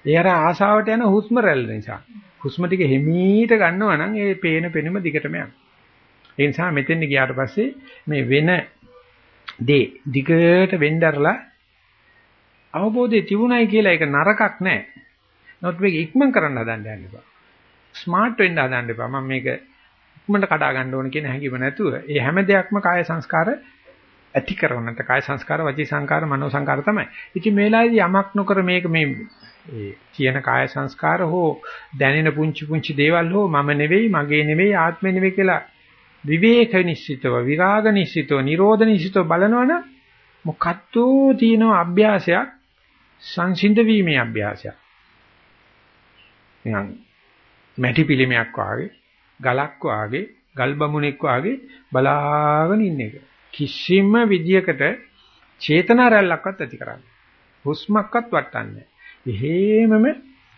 ඒ අර ආසාවට යන හුස්ම රැල්ල නිසා. හුස්ම ටික හිමීට ගන්නවා නම් ඒ පේන පෙනෙම දිගටම යනවා. ඒ නිසා මෙතෙන් ගියාට පස්සේ මේ වෙන දේ දිගට වෙnderලා අවබෝධය තිබුණයි කියලා ඒක නරකක් නෑ. නමුත් මේක ඉක්මන් කරන්න හදන්න යන්න එපා. ස්මාර්ට් වෙන්න හදන්න එපා. මම මේක ඉක්මනට කඩා ගන්න ඕන කියන හැඟීම නැතුව ඒ හැම දෙයක්ම කාය සංස්කාර ඇති කරනට කාය සංස්කාර, වචී සංස්කාර, මනෝ සංස්කාර තමයි. ඉතින් මේ වෙලාවේදී යමක් නොකර මේක මේ ඒ කියන කාය සංස්කාර හෝ දැනෙන පුංචි පුංචි දේවල් හෝ මම නෙවෙයි, මගේ නෙවෙයි, ආත්මෙ නෙවෙයි කියලා විවේක නිශ්චිතව, විරාග නිශ්චිතව, නිරෝධ නිශ්චිතව බලනවනම් මොකද්ද තියෙන අභ්‍යාසයක් සංසිඳ වීමේ අභ්‍යාසයක්. නිකන් මැටි පිළිමයක් වාගේ ගලක් වාගේ ගල් බමුණෙක් වාගේ බලාගෙන ඉන්න එක. කිසිම විදියකට චේතනා රැල්ලක්වත් ඇති කරන්නේ. හුස්මක්වත් වටන්නේ. එහෙමම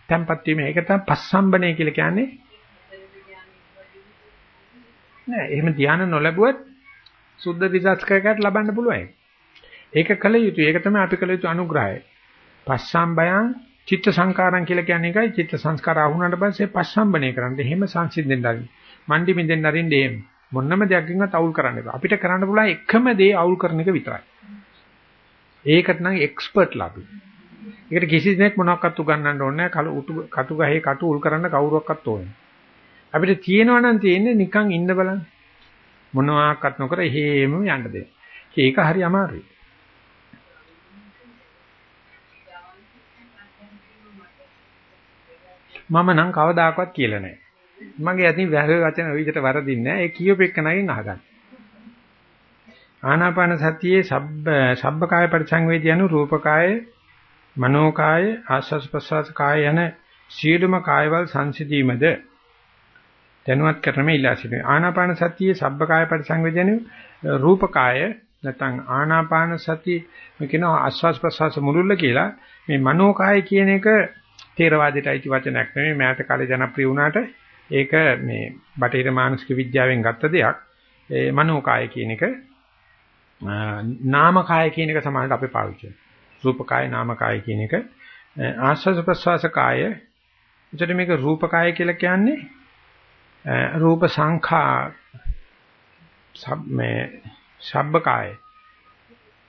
tempat වීම ඒක තමයි පස්සම්බනේ කියලා කියන්නේ. නෑ එහෙම ධානය නොලැබුවත් සුද්ධ විදස්කයකට ලබන්න පුළුවන්. ඒක කළ යුතුයි. ඒක තමයි අපි කළ යුතු අනුග්‍රහය. පස්සම්බයං චිත්ත සංකාරම් කියලා කියන්නේ එකයි චිත්ත සංස්කාර ආවුණාට පස්සේ පස්සම්බනේ කරන්න. එහෙම සංසිඳෙන්න ආරින්. මණ්ඩි මිදෙන්න ආරින් දෙහෙම. මොන්නම දෙයක්වත් අවුල් කරන්න එපා. අපිට කරන්න පුළුවන් එකම දේ අවුල් කරන එක විතරයි. ඒකට නම් එක්ස්පර්ට්ලා අපි. ඒකට කිසි දෙයක් මොනවාක්වත් උගන්වන්න ඕනේ නැහැ. කළු කටු ගහේ කටු උල් කරන්න කවුරුවක්වත් ඕනේ. අපිට තියෙනවා නම් තියෙන්නේ නිකන් ඉන්න බලන්න. මොනවාක්වත් නොකර එහෙම යන්න දෙන්න. ඒක හරි අමාරුයි. මම නම් කවදාකවත් කියලා නැහැ. මගේ අතින් වැරදි වචන විදිහට වරදින්නේ නැහැ. ඒ කියූප එක්කනගෙන් අහගන්න. ආනාපාන සතියේ සබ්බ සබ්බකාය පරිසංවේදී යනු රූපකාය මනෝකාය ආස්වාස් ප්‍රසවාස කාය යන සියලුම කායවල සංසිඳීමද දැනුවත් කරන ඉලා සිටින ආනාපාන සතියේ සබ්බකාය පරිසංවේදී යනු රූපකාය නැත්නම් ආනාපාන සති මේ කියනවා ආස්වාස් ප්‍රසවාස මුලුල්ල කියලා මේ මනෝකාය කියන එක තේරවාදයට අයිති වචනයක් නෙමෙයි. මෑත කාලේ ජනප්‍රිය වුණාට ඒක මේ බටහිර මානසික විද්‍යාවෙන් ගත්ත දෙයක්. ඒ මනෝකාය කියන එක නාමකාය කියන එක සමානට අපි පාවිච්චි කරනවා. රූපකාය නාමකාය කියන එක. ආස්වාද ප්‍රසවාස කාය. එතකොට මේක රූපකාය කියලා කියන්නේ රූප සංඛා මේ ශබ්බකාය.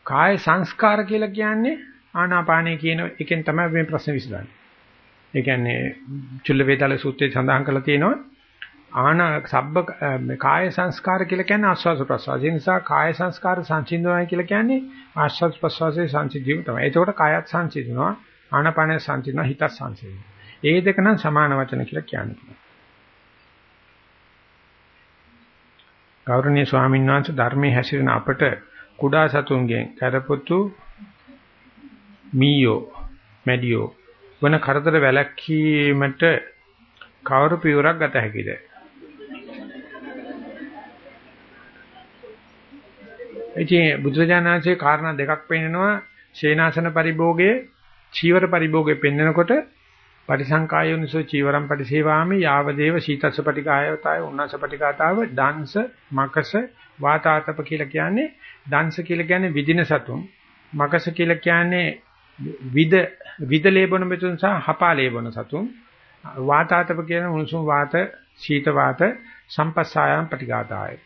කාය සංස්කාර කියලා කියන්නේ ආනාපානය කියන එකෙන් තමයි මේ ප්‍රශ්නේ විසඳන්නේ. ඒ කියන්නේ චුල්ල වේදාල සූත්‍රයේ සඳහන් කරලා තියෙනවා ආන සබ්බ කාය සංස්කාර කියලා කියන්නේ ආස්වාද ප්‍රසවාස. ඒ නිසා කාය සංස්කාර සංසිඳනවා කියලා කියන්නේ ආස්වාද ප්‍රසවාසයේ සංසිඳීම තමයි. ඒකෝට කායත් සංසිඳනවා ආනාපානය සංසිඳනවා හිතත් සංසිඳනවා. ඒ දෙක නම් සමාන වචන කියලා කියන්නේ. ගෞරවනීය ස්වාමීන් වහන්සේ ධර්මයේ හැසිරෙන අපට කුඩා සතුන්ගෙන් කරපොතු මීයෝ මැඩියෝ වන කරදර වැළැක්වීමට කවර පියවරක් ගත හැකිද? ඉතින් බුදුරජාණන්සේ කාරණා දෙකක් පෙන්නනවා ශේනාසන පරිභෝගයේ චීවර පරිභෝගයේ පෙන්නකොට පටිසංකායෝනිසෝ චීවරම් පටිසේවාමි යාවදේව සීතස්ස පටිකායතාය උන්නස පටිකාතාව දංශ මකස වාතාතප කියලා කියන්නේ දංශ කියලා කියන්නේ විදින සතුන් මකස කියලා කියන්නේ විද විද ලේබන මෙතුන් සහ හපා ලේබන සතුන්. වාතාතප කියන උණුසුම් වාත සීත වාත සම්පස්සායම් පටිඝාතාය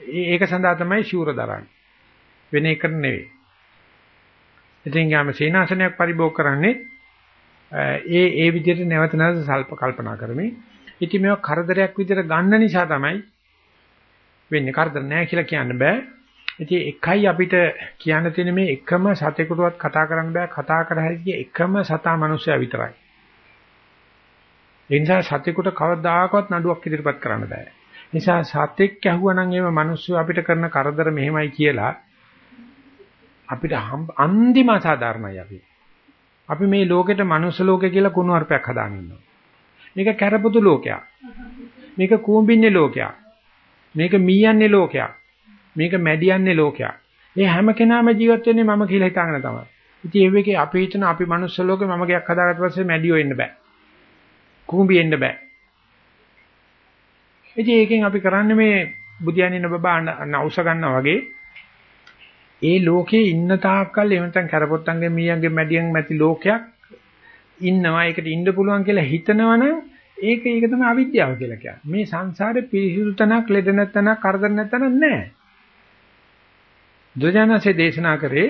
ඒක සඳහා තමයි ශූර දරන්නේ. වෙන එක නෙවෙයි. ඉතින් යාම සීනාසනයක් පරිභෝග කරන්නේ ඒ ඒ විදිහට නැවත නැවත සල්ප කල්පනා කරමින්. ඉතින් මේවා කරදරයක් විදිහට ගන්න නිසා තමයි වෙන්නේ. කරදර නැහැ කියලා කියන්න බෑ. ඉතින් එකයි අපිට කියන්න තියෙන මේ එකම සතෙකුටවත් කතා කරන්න බෑ කතා කර හැකි එකම සතා මනුස්සයා විතරයි. ඒ නිසා සතෙකුට කවදාකවත් නඩුවක් ඉදිරිපත් කරන්න බෑ. නිසා සතෙක් ඇහුවා නම් එහෙම මිනිස්සු අපිට කරන කරදර මෙහෙමයි කියලා අපිට අන්තිම අසාධාරණයි අපි. අපි මේ ලෝකෙට මනුස්ස ලෝකය කියලා කුණු අර්පයක් හදාගෙන ඉන්නවා. මේක කැරපොතු ලෝකයක්. මේක කූඹින්නේ ලෝකයක්. මේක මීයන්නේ ලෝකයක්. මේක මැඩියන්නේ ලෝකයක්. මේ හැම කෙනාම ජීවත් වෙන්නේ මම කියලා හිතාගෙන තමයි. ඉතින් ඒ වෙකේ අපි හිතන අපි මනුස්ස ලෝකෙ මම ගයක් හදාගත්ත පස්සේ මැඩියෝ එන්න බෑ. කූඹි එන්න බෑ. ඉතින් ඒකෙන් අපි කරන්නේ මේ බුදියානින බබා නවුස ගන්නවා වගේ ඒ ලෝකේ ඉන්න තාක්කල් එහෙම නැත්නම් කරපොත්තන්ගේ මීයන්ගේ මැඩියන් මැති ලෝකයක් ඉන්නවා ඒකට ඉන්න පුළුවන් කියලා හිතනවනම් ඒක ඒක තමයි අවිද්‍යාව කියලා කියන්නේ. මේ සංසාරේ පිරිසිදු තනක් ලෙඩ නැතනක් කරදර නැතනක් නැහැ. බුදුජානසේ දේශනා කරේ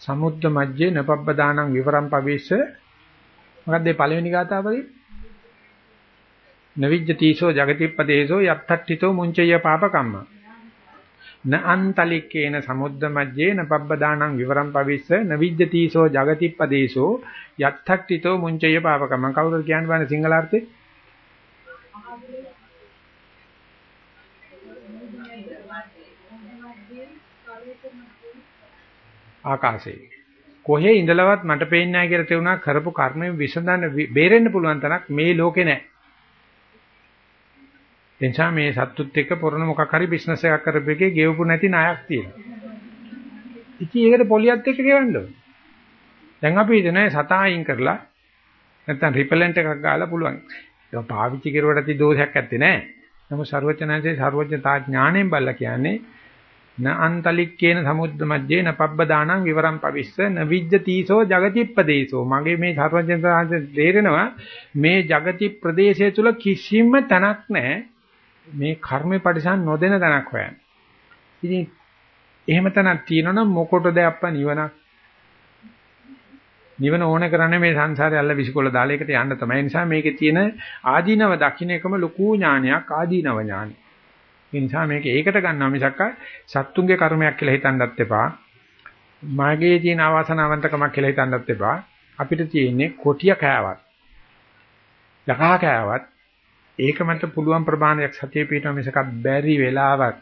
සමුද්ද මජ්ජේ නපබ්බදානං විවරම් පවේස මොකද්ද මේ පළවෙනි ගාථාවලේ නවිජ්ජතිසෝ జగතිප්පදේසෝ යත්තට්ඨිතෝ මුංචය පාපකම්ම. න අන්තලිකේන සමුද්ද මජ්ජේ නපබ්බදානං විවරම් පවිස්ස නවිජ්ජතිසෝ జగතිප්පදේසෝ යත්තට්ඨිතෝ මුංචය පාපකම්ම. කවුරුද කියන්නේ බලන්න සිංහලාර්ථේ ආකාශයේ. කොහේ ඉඳලවත් මට පේන්නේ නැහැ කියලා තේරුණා කරපු කර්මෙන් විසඳන්න බේරෙන්න පුළුවන් තරක් මේ ලෝකේ නැහැ. එනිසා මේ සත්තුත් එක්ක පොරණ මොකක් හරි බිස්නස් එකක් කරපු එකේ ගෙවපු නැති ණයක් තියෙනවා. ඉතින් ඒකට පොලියත් එක්ක ගෙවන්න ඕනේ. දැන් අපි හිතන්නේ සතා අයින් කරලා නැත්තම් රිපෙලන්ට් එකක් ගාලා පුළුවන්. ඒක පාවිච්චි කරුවට ඇති දෝෂයක් නැත්තේ නෑ. නමුත් ਸਰවඥාන්සේ ਸਰවඥතා ඥාණයෙන් බල්ලා කියන්නේ නන්තලික්කේන සමුද්ද මැජේන පබ්බදානං විවරම් පවිස්ස නවිජ්ජ තීසෝ ජගති ප්‍රදේශෝ මගේ මේ සර්වඥතාන්ත තේරෙනවා මේ ජගති ප්‍රදේශය තුල කිසිම තැනක් නැහැ මේ කර්මේ පරිසම් නොදෙන තැනක් හොයන්න. ඉතින් එහෙම තැනක් තියෙනවනම් මොකටද අප්පා නිවනක්? නිවන ඕන කරන්නේ මේ සංසාරේ අල්ල විසිකොල දාලා එකට යන්න තමයි. නිසා මේකේ තියෙන ආදීනව දකින්න එකම ලකූ ඥානයක් ආදීනව ඥානයක්. ඒ නිසා මේක ඒකට ගන්නවා මිසක් සත්තුන්ගේ කර්මයක් කියලා හිතන්නත් එපා. මාගේ තියෙන අවාසනාවන්තකමක් කියලා හිතන්නත් එපා. අපිට තියෙන්නේ කොටිය කෑවත්. යකා කෑවත් ඒක මත පුළුවන් ප්‍රමාණයක් සතිය පිටව මිසක බැරි වෙලාවක්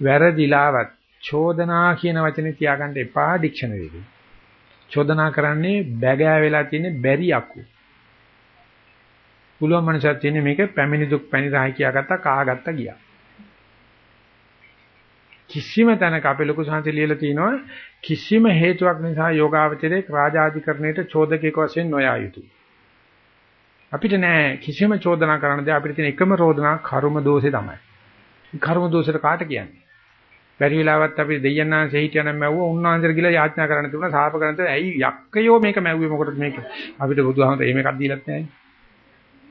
වැරදිලාවත් චෝදනා කියන වචනේ තියාගන්න එපා ඩික්ෂනරි එකේ. චෝදනා කරන්නේ බැගෑ වෙලා තියෙන බැරි අකු. පුළුවන් මනසක් තියෙන මේක පැමිණි දුක් පැණි රහයි කියාගත්තා කාගත්තා ගියා. කිසිම තැනක අපේ ලොකු සංහති ලියලා තිනවා කිසිම හේතුවක් නිසා යෝගාවචරයේ රාජාධිකරණයට චෝදකයෙක් වශයෙන් නොයා යුතුයි. අපිට නෑ කිසිම චෝදනා කරන්න දෙයක්. අපිට තියෙන එකම රෝදනා කර්ම දෝෂේ තමයි. කර්ම දෝෂෙට කාට කියන්නේ? බැරි වෙලාවත් අපි දෙයයන්ාන්සේ හිටියනම් මැව්ව උන්වහන්සේට ගිහලා යාඥා කරන්න තිබුණා. සාප කරන්න තිබුණා. ඇයි යක්කයෝ මේක මැව්වේ? මොකටද මේක? අපිට බුදුහාමර එහෙම එකක් දීලත් නැහැ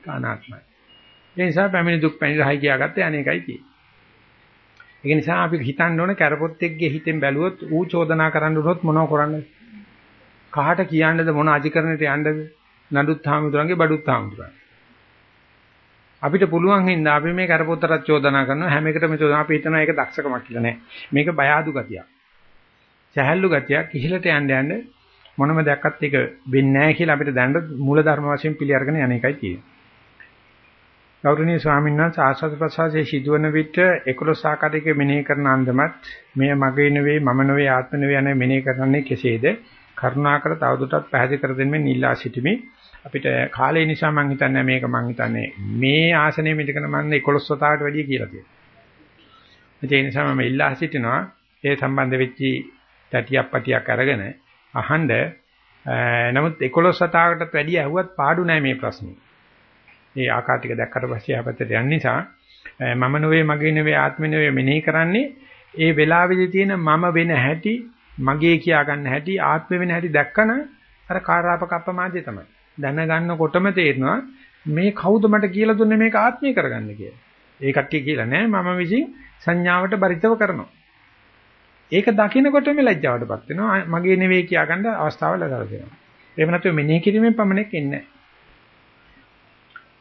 කානාත්මයි ඒ නිසා පැමිණි දුක් පැමිණි රහයි කියාගත්තේ අනේකයි තියෙන්නේ ඒ නිසා අපි හිතන්න ඕනේ කරපොත්තෙක්ගේ හිතෙන් බැලුවොත් ඌ චෝදනා කරන්න උනොත් මොනව කරන්නද කහට කියන්නද මොන අධිකරණයට යන්නද නඩුත් හාමුදුරන්ගේ බඩුත් හාමුදුරන්ගේ අපිට පුළුවන් හින්දා අපි මේ කරපොත්තරත් චෝදනා කරනවා හැම එකටම චෝදනා අපි හිතනවා ඒක දක්ෂකමක් කියලා නෑ. මේක බය අඩු ගතියක්. සහැල්ලු ගතියක් ඉහළට යන්න යන්න මොනම දෙයක්වත් ඒක වෙන්නේ නැහැ කියලා අපිට දැනට මූල ධර්ම වශයෙන් පිළි අරගෙන යන එකයි තියෙන්නේ. ගෞරවනීය ස්වාමීන් වහන්සේ ආස්වාද ප්‍රසවාසයේ සිදුවන විට 11 ආකාරයක මෙනෙහි කරන අන්දමත් මෙය මගේ නෙවෙයි මම නෙවෙයි ආත්ම නෙවෙයි යන මෙනෙහි කරන්නේ කෙසේද? කරුණාකර තවදුරටත් පැහැදිලි කර දෙන්න ඉල්ලා සිටිමි. අපිට කාලය නිසා මම හිතන්නේ මේක මම හිතන්නේ මේ ආසනයේ මිදකන මම 11 වතාවට වැඩිය කියලා තියෙනවා. ඒ නිසා මම ඉල්ලා සිටිනවා ඒ සම්බන්ධ වෙච්චි තටියක් පටියක් අරගෙන අහන්න නමුත් 11 වතාවකටත් වැඩිය ඇහුවත් පාඩු නෑ මේ ප්‍රශ්නේ. මේ ආකාර ටික දැක්කට පස්සේ ආපතට යන නිසා මම නෙවෙයි මගේ නෙවෙයි ආත්මෙ නෙවෙයි මෙනෙහි කරන්නේ ඒ වෙලාවේදී තියෙන මම වෙන හැටි මගේ කියා ගන්න හැටි ආත්මෙ වෙන හැටි දැක්කන අර කාරාපක අපමාදේ තමයි. දැනගන්නකොටම තේරෙනවා මේ කවුද මට කියලා දුන්නේ මේක ආත්මය කරගන්න කියලා. ඒ කට්ටිය කියලා නෑ මම විසින් සංඥාවට බරිතව කරනවා. ඒක දකිනකොටම ලැජ්ජාවටපත් වෙනවා. මගේ නෙවෙයි කියාගන්න අවස්ථාව ලැබෙනවා. එහෙම නැත්නම් මෙනෙහි කිරීමෙන් පමණක් එන්නේ නෑ.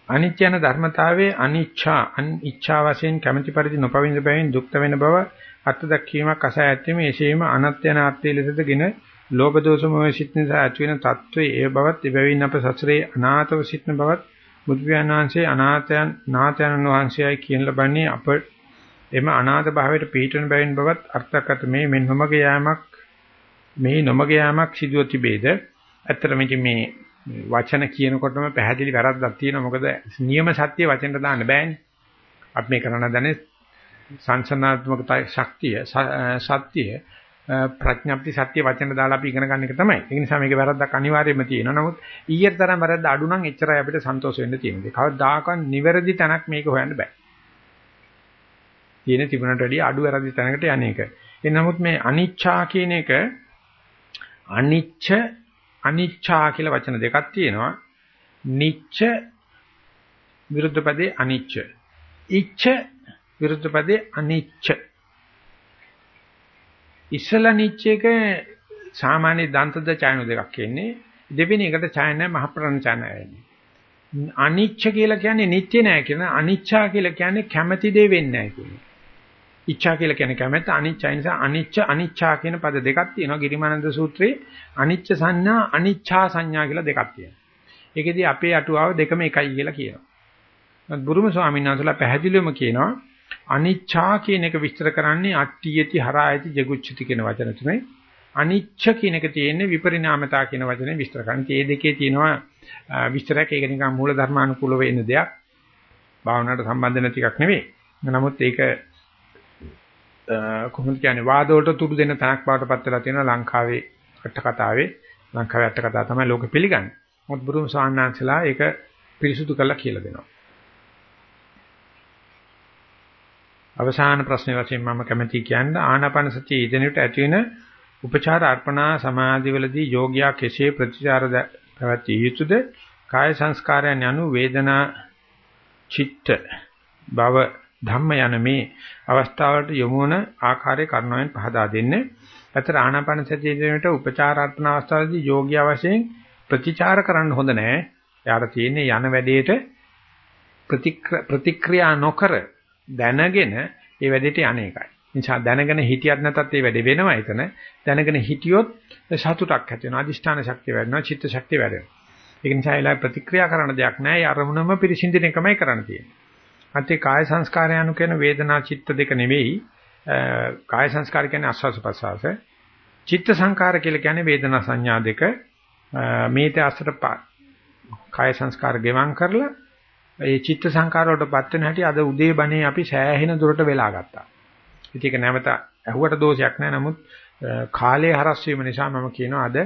අනිත්‍යන ධර්මතාවයේ අනිච්ඡා අනිච්ඡා වශයෙන් කැමැති පරිදි නොපවිඳ බැවින් දුක්ත වෙන බව අත් දක්වීමක් අසහ ඇත්තේ එසේම අනත්‍ය නාත්‍ය ලෙසදගෙන ලෝභ දෝෂ මොහ සිත් නිසා ඇති වෙන తත්වයේ ඒ බවත් ඉබැවින් අප සසරේ අනාථව සිටින බවත් බුදු පියාණන්සේ අනාථයන් නාථයන් වහන්සේයි කියන ලබන්නේ අප. එම අනාථ භාවයට පිටුන බැවින් බවත් අර්ථකත මේ මෙන් නොමග යාමක් මේ නොමග යාමක් සිදුව තිබේද? ඇත්තටම මේ වචන කියනකොටම පැහැදිලි වැරද්දක් තියෙනවා මොකද නියම සත්‍ය වචෙන්ට දාන්න බෑනේ අපි මේ කරන්න දන්නේ සංසනාත්මක ශක්තිය සත්‍ය ප්‍රඥප්ති සත්‍ය වචන දාලා අපි ඉගෙන ගන්න එක තමයි. ඒ නිසා මේකේ වැරද්දක් අනිවාර්යයෙන්ම තියෙනවා. නමුත් ඊයේ තරම් වැරද්ද අඩු නම් එච්චරයි අපිට සන්තෝෂ වෙන්න තියෙන්නේ. කවදාකවත් නිවැරදි තැනක් මේක හොයන්න බෑ. තියෙන තිබුණට වැඩිය අඩු වැරදි තැනකට යන්නේක. ඒ නමුත් මේ අනිච්චා කියන එක අනිච්ච අනිච්චා කියලා වචන දෙකක් තියෙනවා. නිච්ච විරුද්ධ පදේ අනිච්ච. ඉච්ඡ විරුද්ධ පදේ අනිච්ච. ඉස්සලා නිච්චේක සාමාන්‍ය දන්තද ඡායන දෙකක් එන්නේ. දෙවෙනි එකට ඡායන මහ ප්‍රණ ඡායන එන්නේ. අනිච්ච කියලා කියන්නේ නිත්‍ය නෑ කියන අනිච්චා කියලා කියන්නේ කැමැති දේ වෙන්නේ නෑ කියන්නේ. ඉච්ඡා කියලා කියන්නේ කැමැත්ත අනිච්චයි නිසා අනිච්ච අනිච්චා කියන පද දෙකක් තියෙනවා ගිරිමානන්ද සූත්‍රයේ අනිච්ච සංඥා අනිච්චා සංඥා කියලා දෙකක් තියෙනවා. ඒකෙදී අපේ අටුවාව දෙකම එකයි කියලා කියනවා. බුරුම ස්වාමීන් වහන්සේලා පැහැදිලිවම කියනවා අනිච්චා කියන එක විස්තර කරන්නේ අට්ඨියති හරායති ජගුච්ඡති කියන වචන තුනේ. අනිච්ච කියන එක තියෙන්නේ විපරිණාමතා කියන වචනේ විස්තර කරන්නේ. මේ දෙකේ තියෙනවා විස්තරයක් ඒක නිකන් මූල ධර්මානුකූලව එන දෙයක්. භාවනාවට සම්බන්ධ නැති එකක් නෙවෙයි. නමුත් ඒක කොහොමද කියන්නේ වාද වලට තුඩු දෙන තැනක් බවට පත් වෙලා තියෙනවා ලංකාවේ අට කතාවේ ලංකාවේ අට කතාව තමයි ලෝකෙ පිළිගන්නේ. මොකද බුදුම සාන්නාංශලා ඒක පිරිසුදු කරලා කියලා දෙනවා. අවසාන ප්‍රශ්නේ වශයෙන් මම කැමැති කියන්න ආනාපාන සතිය ඊදෙනට ඇති වෙන උපචාර අර්පණා සමාධිවලදී යෝගියා කෙසේ ප්‍රතිචාර පැවැත්විය යුතුද? කාය සංස්කාරයන් යනු වේදනා චිත්ත භව ධම්ම යන මේ අවස්ථාවලට යොමු වන ආකාරයේ කරුණාවෙන් පහදා දෙන්නේ. අතර ආනාපාන සතිය දෙනට උපචාරාත්මන අවස්ථාවේදී යෝගියා වශයෙන් ප්‍රතිචාර කරන්න හොඳ නෑ. යාට තියෙන්නේ යන වැඩේට ප්‍රතික්‍රියා නොකර දැනගෙන ඒ වැඩේට යන එකයි. නිසා දැනගෙන හිටියත් නැතත් ඒ වැඩේ වෙනවා එතන. දැනගෙන හිටියොත් සතුටක් ඇති වෙනවා. අදිෂ්ඨාන ශක්තිය වැඩෙනවා. චිත්ත ශක්තිය වැඩෙනවා. ඒක නිසා ඒලා ප්‍රතික්‍රියා කරන දෙයක් නෑ. ඒ අරමුණම පිරිසිඳින එකමයි කරන්න තියෙන්නේ. අන්තිේ කාය සංස්කාරය anu කියන වේදනා චිත්ත දෙක නෙවෙයි කාය සංස්කාර කියන්නේ ආස්වාස ප්‍රසආස. චිත්ත සංකාර කියලා කියන්නේ වේදනා සංඥා දෙක. මේත අසර කාය සංස්කාර ගෙවම් කරලා ඒ චිත්ත සංකාර වලටපත් වෙන හැටි අද උදේ බණේ අපි සෑහෙන දුරට වෙලා ගත්තා. ඉතින් ඒක නැවත ඇහුවට දෝෂයක් නැහැ. නමුත් කාලයේ හරස් වීම නිසා මම කියනවා අද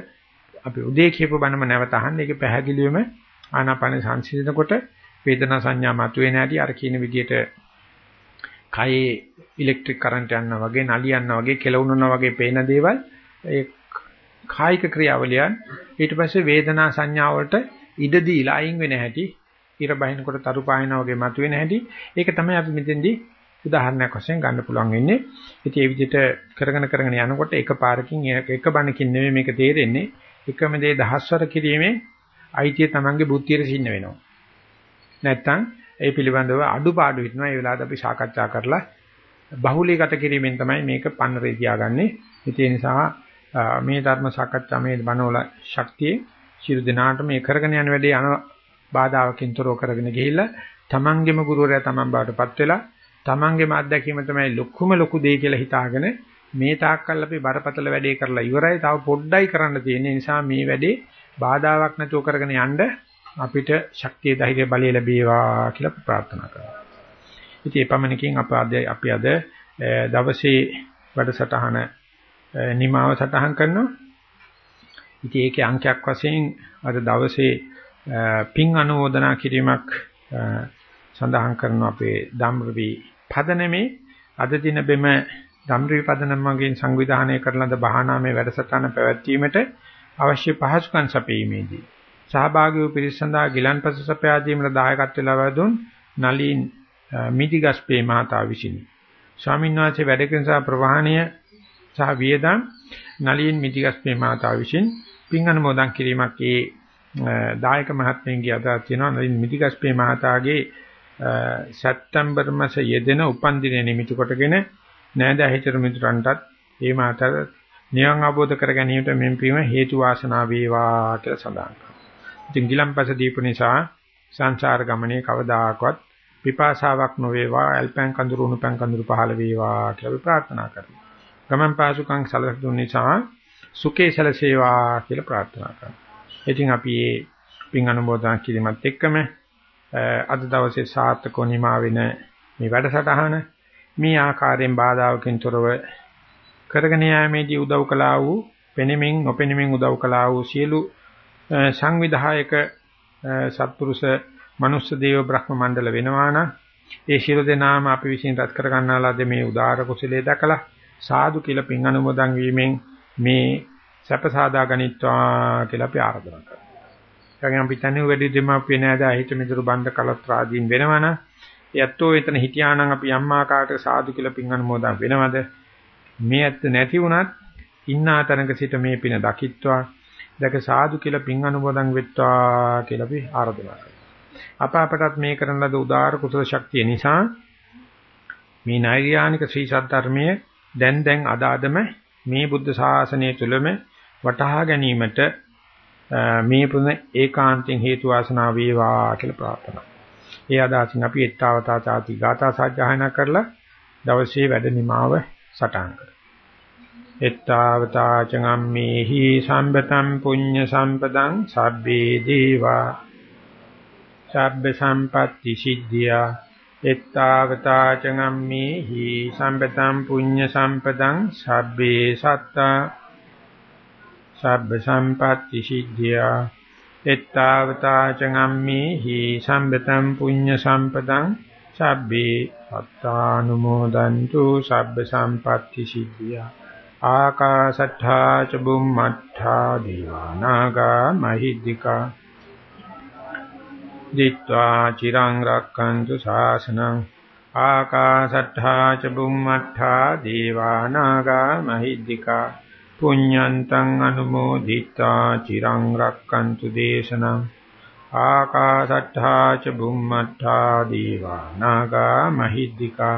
අපි උදේ කියපු බණම නැවත අහන්න. ඒක පැහැදිලිවම ආනාපාන සංසිඳනකොට වේදනා සංඥා මතුවේ නැටි අර කියන විදිහට කයේ ඉලෙක්ට්‍රික් කරන්ට් යනවා වගේ නලිය යනවා වගේ කෙලවුනනවා වගේ පේන දේවල් ඒ කායික ක්‍රියාවලියන් ඊට පස්සේ වේදනා සංඥා වලට ඉඩ දීලා අයින් වෙන හැටි ඉර බහිනකොට තරු පායනා වගේ මතුවෙන හැටි ඒක තමයි අපි මෙතෙන්දී උදාහරණයක් වශයෙන් ගන්න පුළුවන් වෙන්නේ. ඉතින් මේ විදිහට කරගෙන කරගෙන යනකොට එක පාරකින් එක බණකින් නෙමෙයි මේක තේරෙන්නේ. එකම දේ දහස්වර කිරීමේ අයිතිය Tamange බුද්ධියට සින්න වෙනවා. නැත්තම් ඒ පිළිබඳව අඩුපාඩු හිටනවා. ඒ වෙලාවට අපි සාකච්ඡා කරලා බහුලීගත කිරීමෙන් තමයි මේක පන්නරේ තියාගන්නේ. ඒ නිසා මේ ධර්ම සාකච්ඡා මේ බණවල ශක්තිය සියලු දෙනාට මේ කරගෙන යන වැඩේ අන බාධාවකින් තොරව කරගෙන ගිහිල්ලා තමන්ගේම ගුරුවරයා තමන් බාටපත් වෙලා තමන්ගේම අත්දැකීම තමයි ලොකුම ලොකු දෙය කියලා හිතාගෙන මේ තාක්කල් අපි බරපතල වැඩේ කරලා ඉවරයි. තව පොඩ්ඩයි කරන්න තියෙන නිසා මේ වැඩේ බාධාවක් නැතුව කරගෙන යන්න අපිට ශක්තිය ධෛර්ය බලය ලැබේවා කියලා ප්‍රාර්ථනා කරනවා. ඉතින් එපමණකින් අප අද අපි අද දවසේ වැඩසටහන නිමාව සටහන් කරනවා. ඉතින් ඒකේ අංකයක් වශයෙන් අද දවසේ පින් අනුමೋದනා කිරීමක් සඳහන් කරන අපේ ධම්රවි පදනමේ අද දින බෙම ධම්රවි පදනමකින් සංවිධානය කරන ලද බහනාමේ වැඩසටහන පැවැත්වීමට අවශ්‍ය පහසුකම් සපයීමේදී සහභාගී වූ පිරිස සඳහා ගිලන්පස සපයා දීමට දායකත්ව ලබා දුන් නලින් මිදිගස්පේ මහතා විසිනි. ස්වාමීන් වහන්සේ වැඩ කරන සහ ප්‍රවාහණය සහ වියදම් නලින් මිදිගස්පේ මහතා විසින් පින් අනුමෝදන් කිරීමක් ඒ දායක මහත්මයන්ගේ අදහස් තියෙනවා නලින් මිදිගස්පේ මහතාගේ සැප්තැම්බර් මාස යෙදෙන උපන්දිනය නිමිති කොටගෙන නෑදෑ හිතර මිතුරන්ටත් ඒ මාතර නිවන් අවබෝධ කර ගැනීමට මෙන් පීම හේතු වාසනා වේවා කියලා සඳහන් කරනවා. ඉතින් ගිලම්පස දීපු නිසා සංසාර ගමනේ කවදාකවත් පිපාසාවක් නොවේවා අල්පයන් කඳුරු උණුපයන් කඳුරු පහළ වේවා කියලා අපි ප්‍රාර්ථනා කරනවා. ගමන් පාසුකම් සලසුන් නිසා සුඛේ සලසේවා කියලා ප්‍රාර්ථනා කරනවා. ඉතින් අපි මේ පින් අනුමෝදන් කිරීමත් එක්කම අද දවසේ සාර්ථකව නිමා වෙන මේ වැඩසටහන මේ ආකාරයෙන් බාධාවකින් තොරව කරගෙන යාමේදී උදව් කළා වූ පෙනෙමින් නොපෙනෙමින් උදව් කළා වූ සියලු සංවිධායක සත්පුරුෂ මනුස්ස දේව බ්‍රහ්ම මණ්ඩල වෙනවා නම් ඒ ශිරු දෙනාම අපි විසින් රැස් කර ගන්නාලාද මේ උදාාර කුසලයේ දැකලා සාදු කියලා පින් අනුමෝදන් වීමෙන් මේ සැප සාදා ගනිත්වා කියලා අපි ආරාධනා කරනවා. ඒගොල්ලන් අපි තනියම වැඩි දෙමාපිය නෑද හිත මිදුරු බන්ධ කලස්ත්‍රාදීන් වෙනවනම් යැත්තෝ එතන හිටියානම් අපි අම්මා කාට සාදු කියලා පින් අනුමෝදන් වෙනවද? මේ ඇත්ත නැති වුණත් ඉන්නා තැනක සිට මේ පින දකිත්වා දැක සාදු කියලා පින් අනුමෝදන් වෙත්වා කියලා අපි ආරාධනා කරනවා. අප අපටත් මේ කරන ලද උදාාර කුසල ශක්තිය නිසා මේ නෛර්යානික ශ්‍රී සද්ධර්මයේ දැන් දැන් අද අදම මේ බුද්ධ ශාසනය තුළම වටහා ගැනීමට මේ පුන ඒකාන්තයෙන් හේතු වාසනා වේවා කියලා ප්‍රාර්ථනා. ඒ අදහසින් අපි ettavata chati gata සජ්ජායනා කරලා දවසේ වැඩ නිමාව සටහන් කරමු. Ettavata චංගම්මේහි සම්පතම් පුඤ්ඤ සම්පතං සබ්බේ දීවා. සබ්බ සම්පatti සිද්ධියා. ettavata චංගම්මේහි සම්පතම් පුඤ්ඤ සම්පතං සබ්බේ සත්තා. සබ්බ සම්පatti සිද්ධියා. ettavata චංගම්මේහි සම්පතම් පුඤ්ඤ සම්පතං සබ්බේ සත්තානුමෝදන්තු සබ්බ සම්පatti සිද්ධියා. ආකාශට්ඨා ච බුම්මට්ඨා දීවානාගා මහිද්దికා දිත්වා චිරං රක්ඛන්තු ශාසනං ආකාශට්ඨා ච බුම්මට්ඨා දීවානාගා මහිද්దికා පුඤ්ඤන්තං අනුමෝදිත්වා චිරං රක්칸තු දේශනං ආකාශට්ඨා ච බුම්මට්ඨා දීවා නාගා මහිද්దికා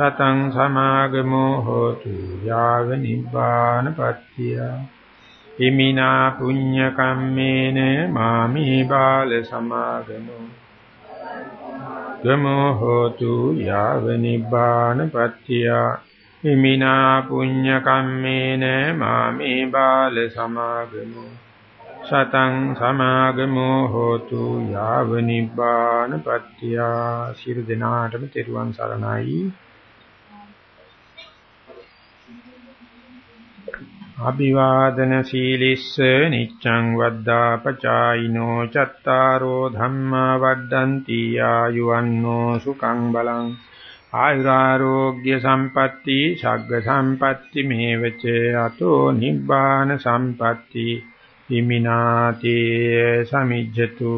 සතං සමාගමෝ හෝතු යාව නිබ්බාන පත්‍තිය හිමිනා පුඤ්ඤ කම්මේන මාමේ බාල සමාගමෝ। ගමෝ හෝතු යාව නිබ්බාන පත්‍තිය හිමිනා පුඤ්ඤ කම්මේන මාමේ බාල සමාගමෝ। සතං සමාගමෝ හෝතු යාව නිබ්බාන පත්‍තිය සියලු දෙනාටම තෙරුවන් සරණයි। අභිවාදන සීලිස්ස නිච්ඡං වද්දා පචායිනෝ චත්තාරෝ ධම්මා වඩ්ඩಂತಿ ආයුවන්නෝ සුඛං බලං ආයුරාෝග්‍ය සම්පatti ශග්ග සම්පatti මේවච අතෝ නිබ්බාන සම්පatti හිමිනාතේ සමිජ්ජතු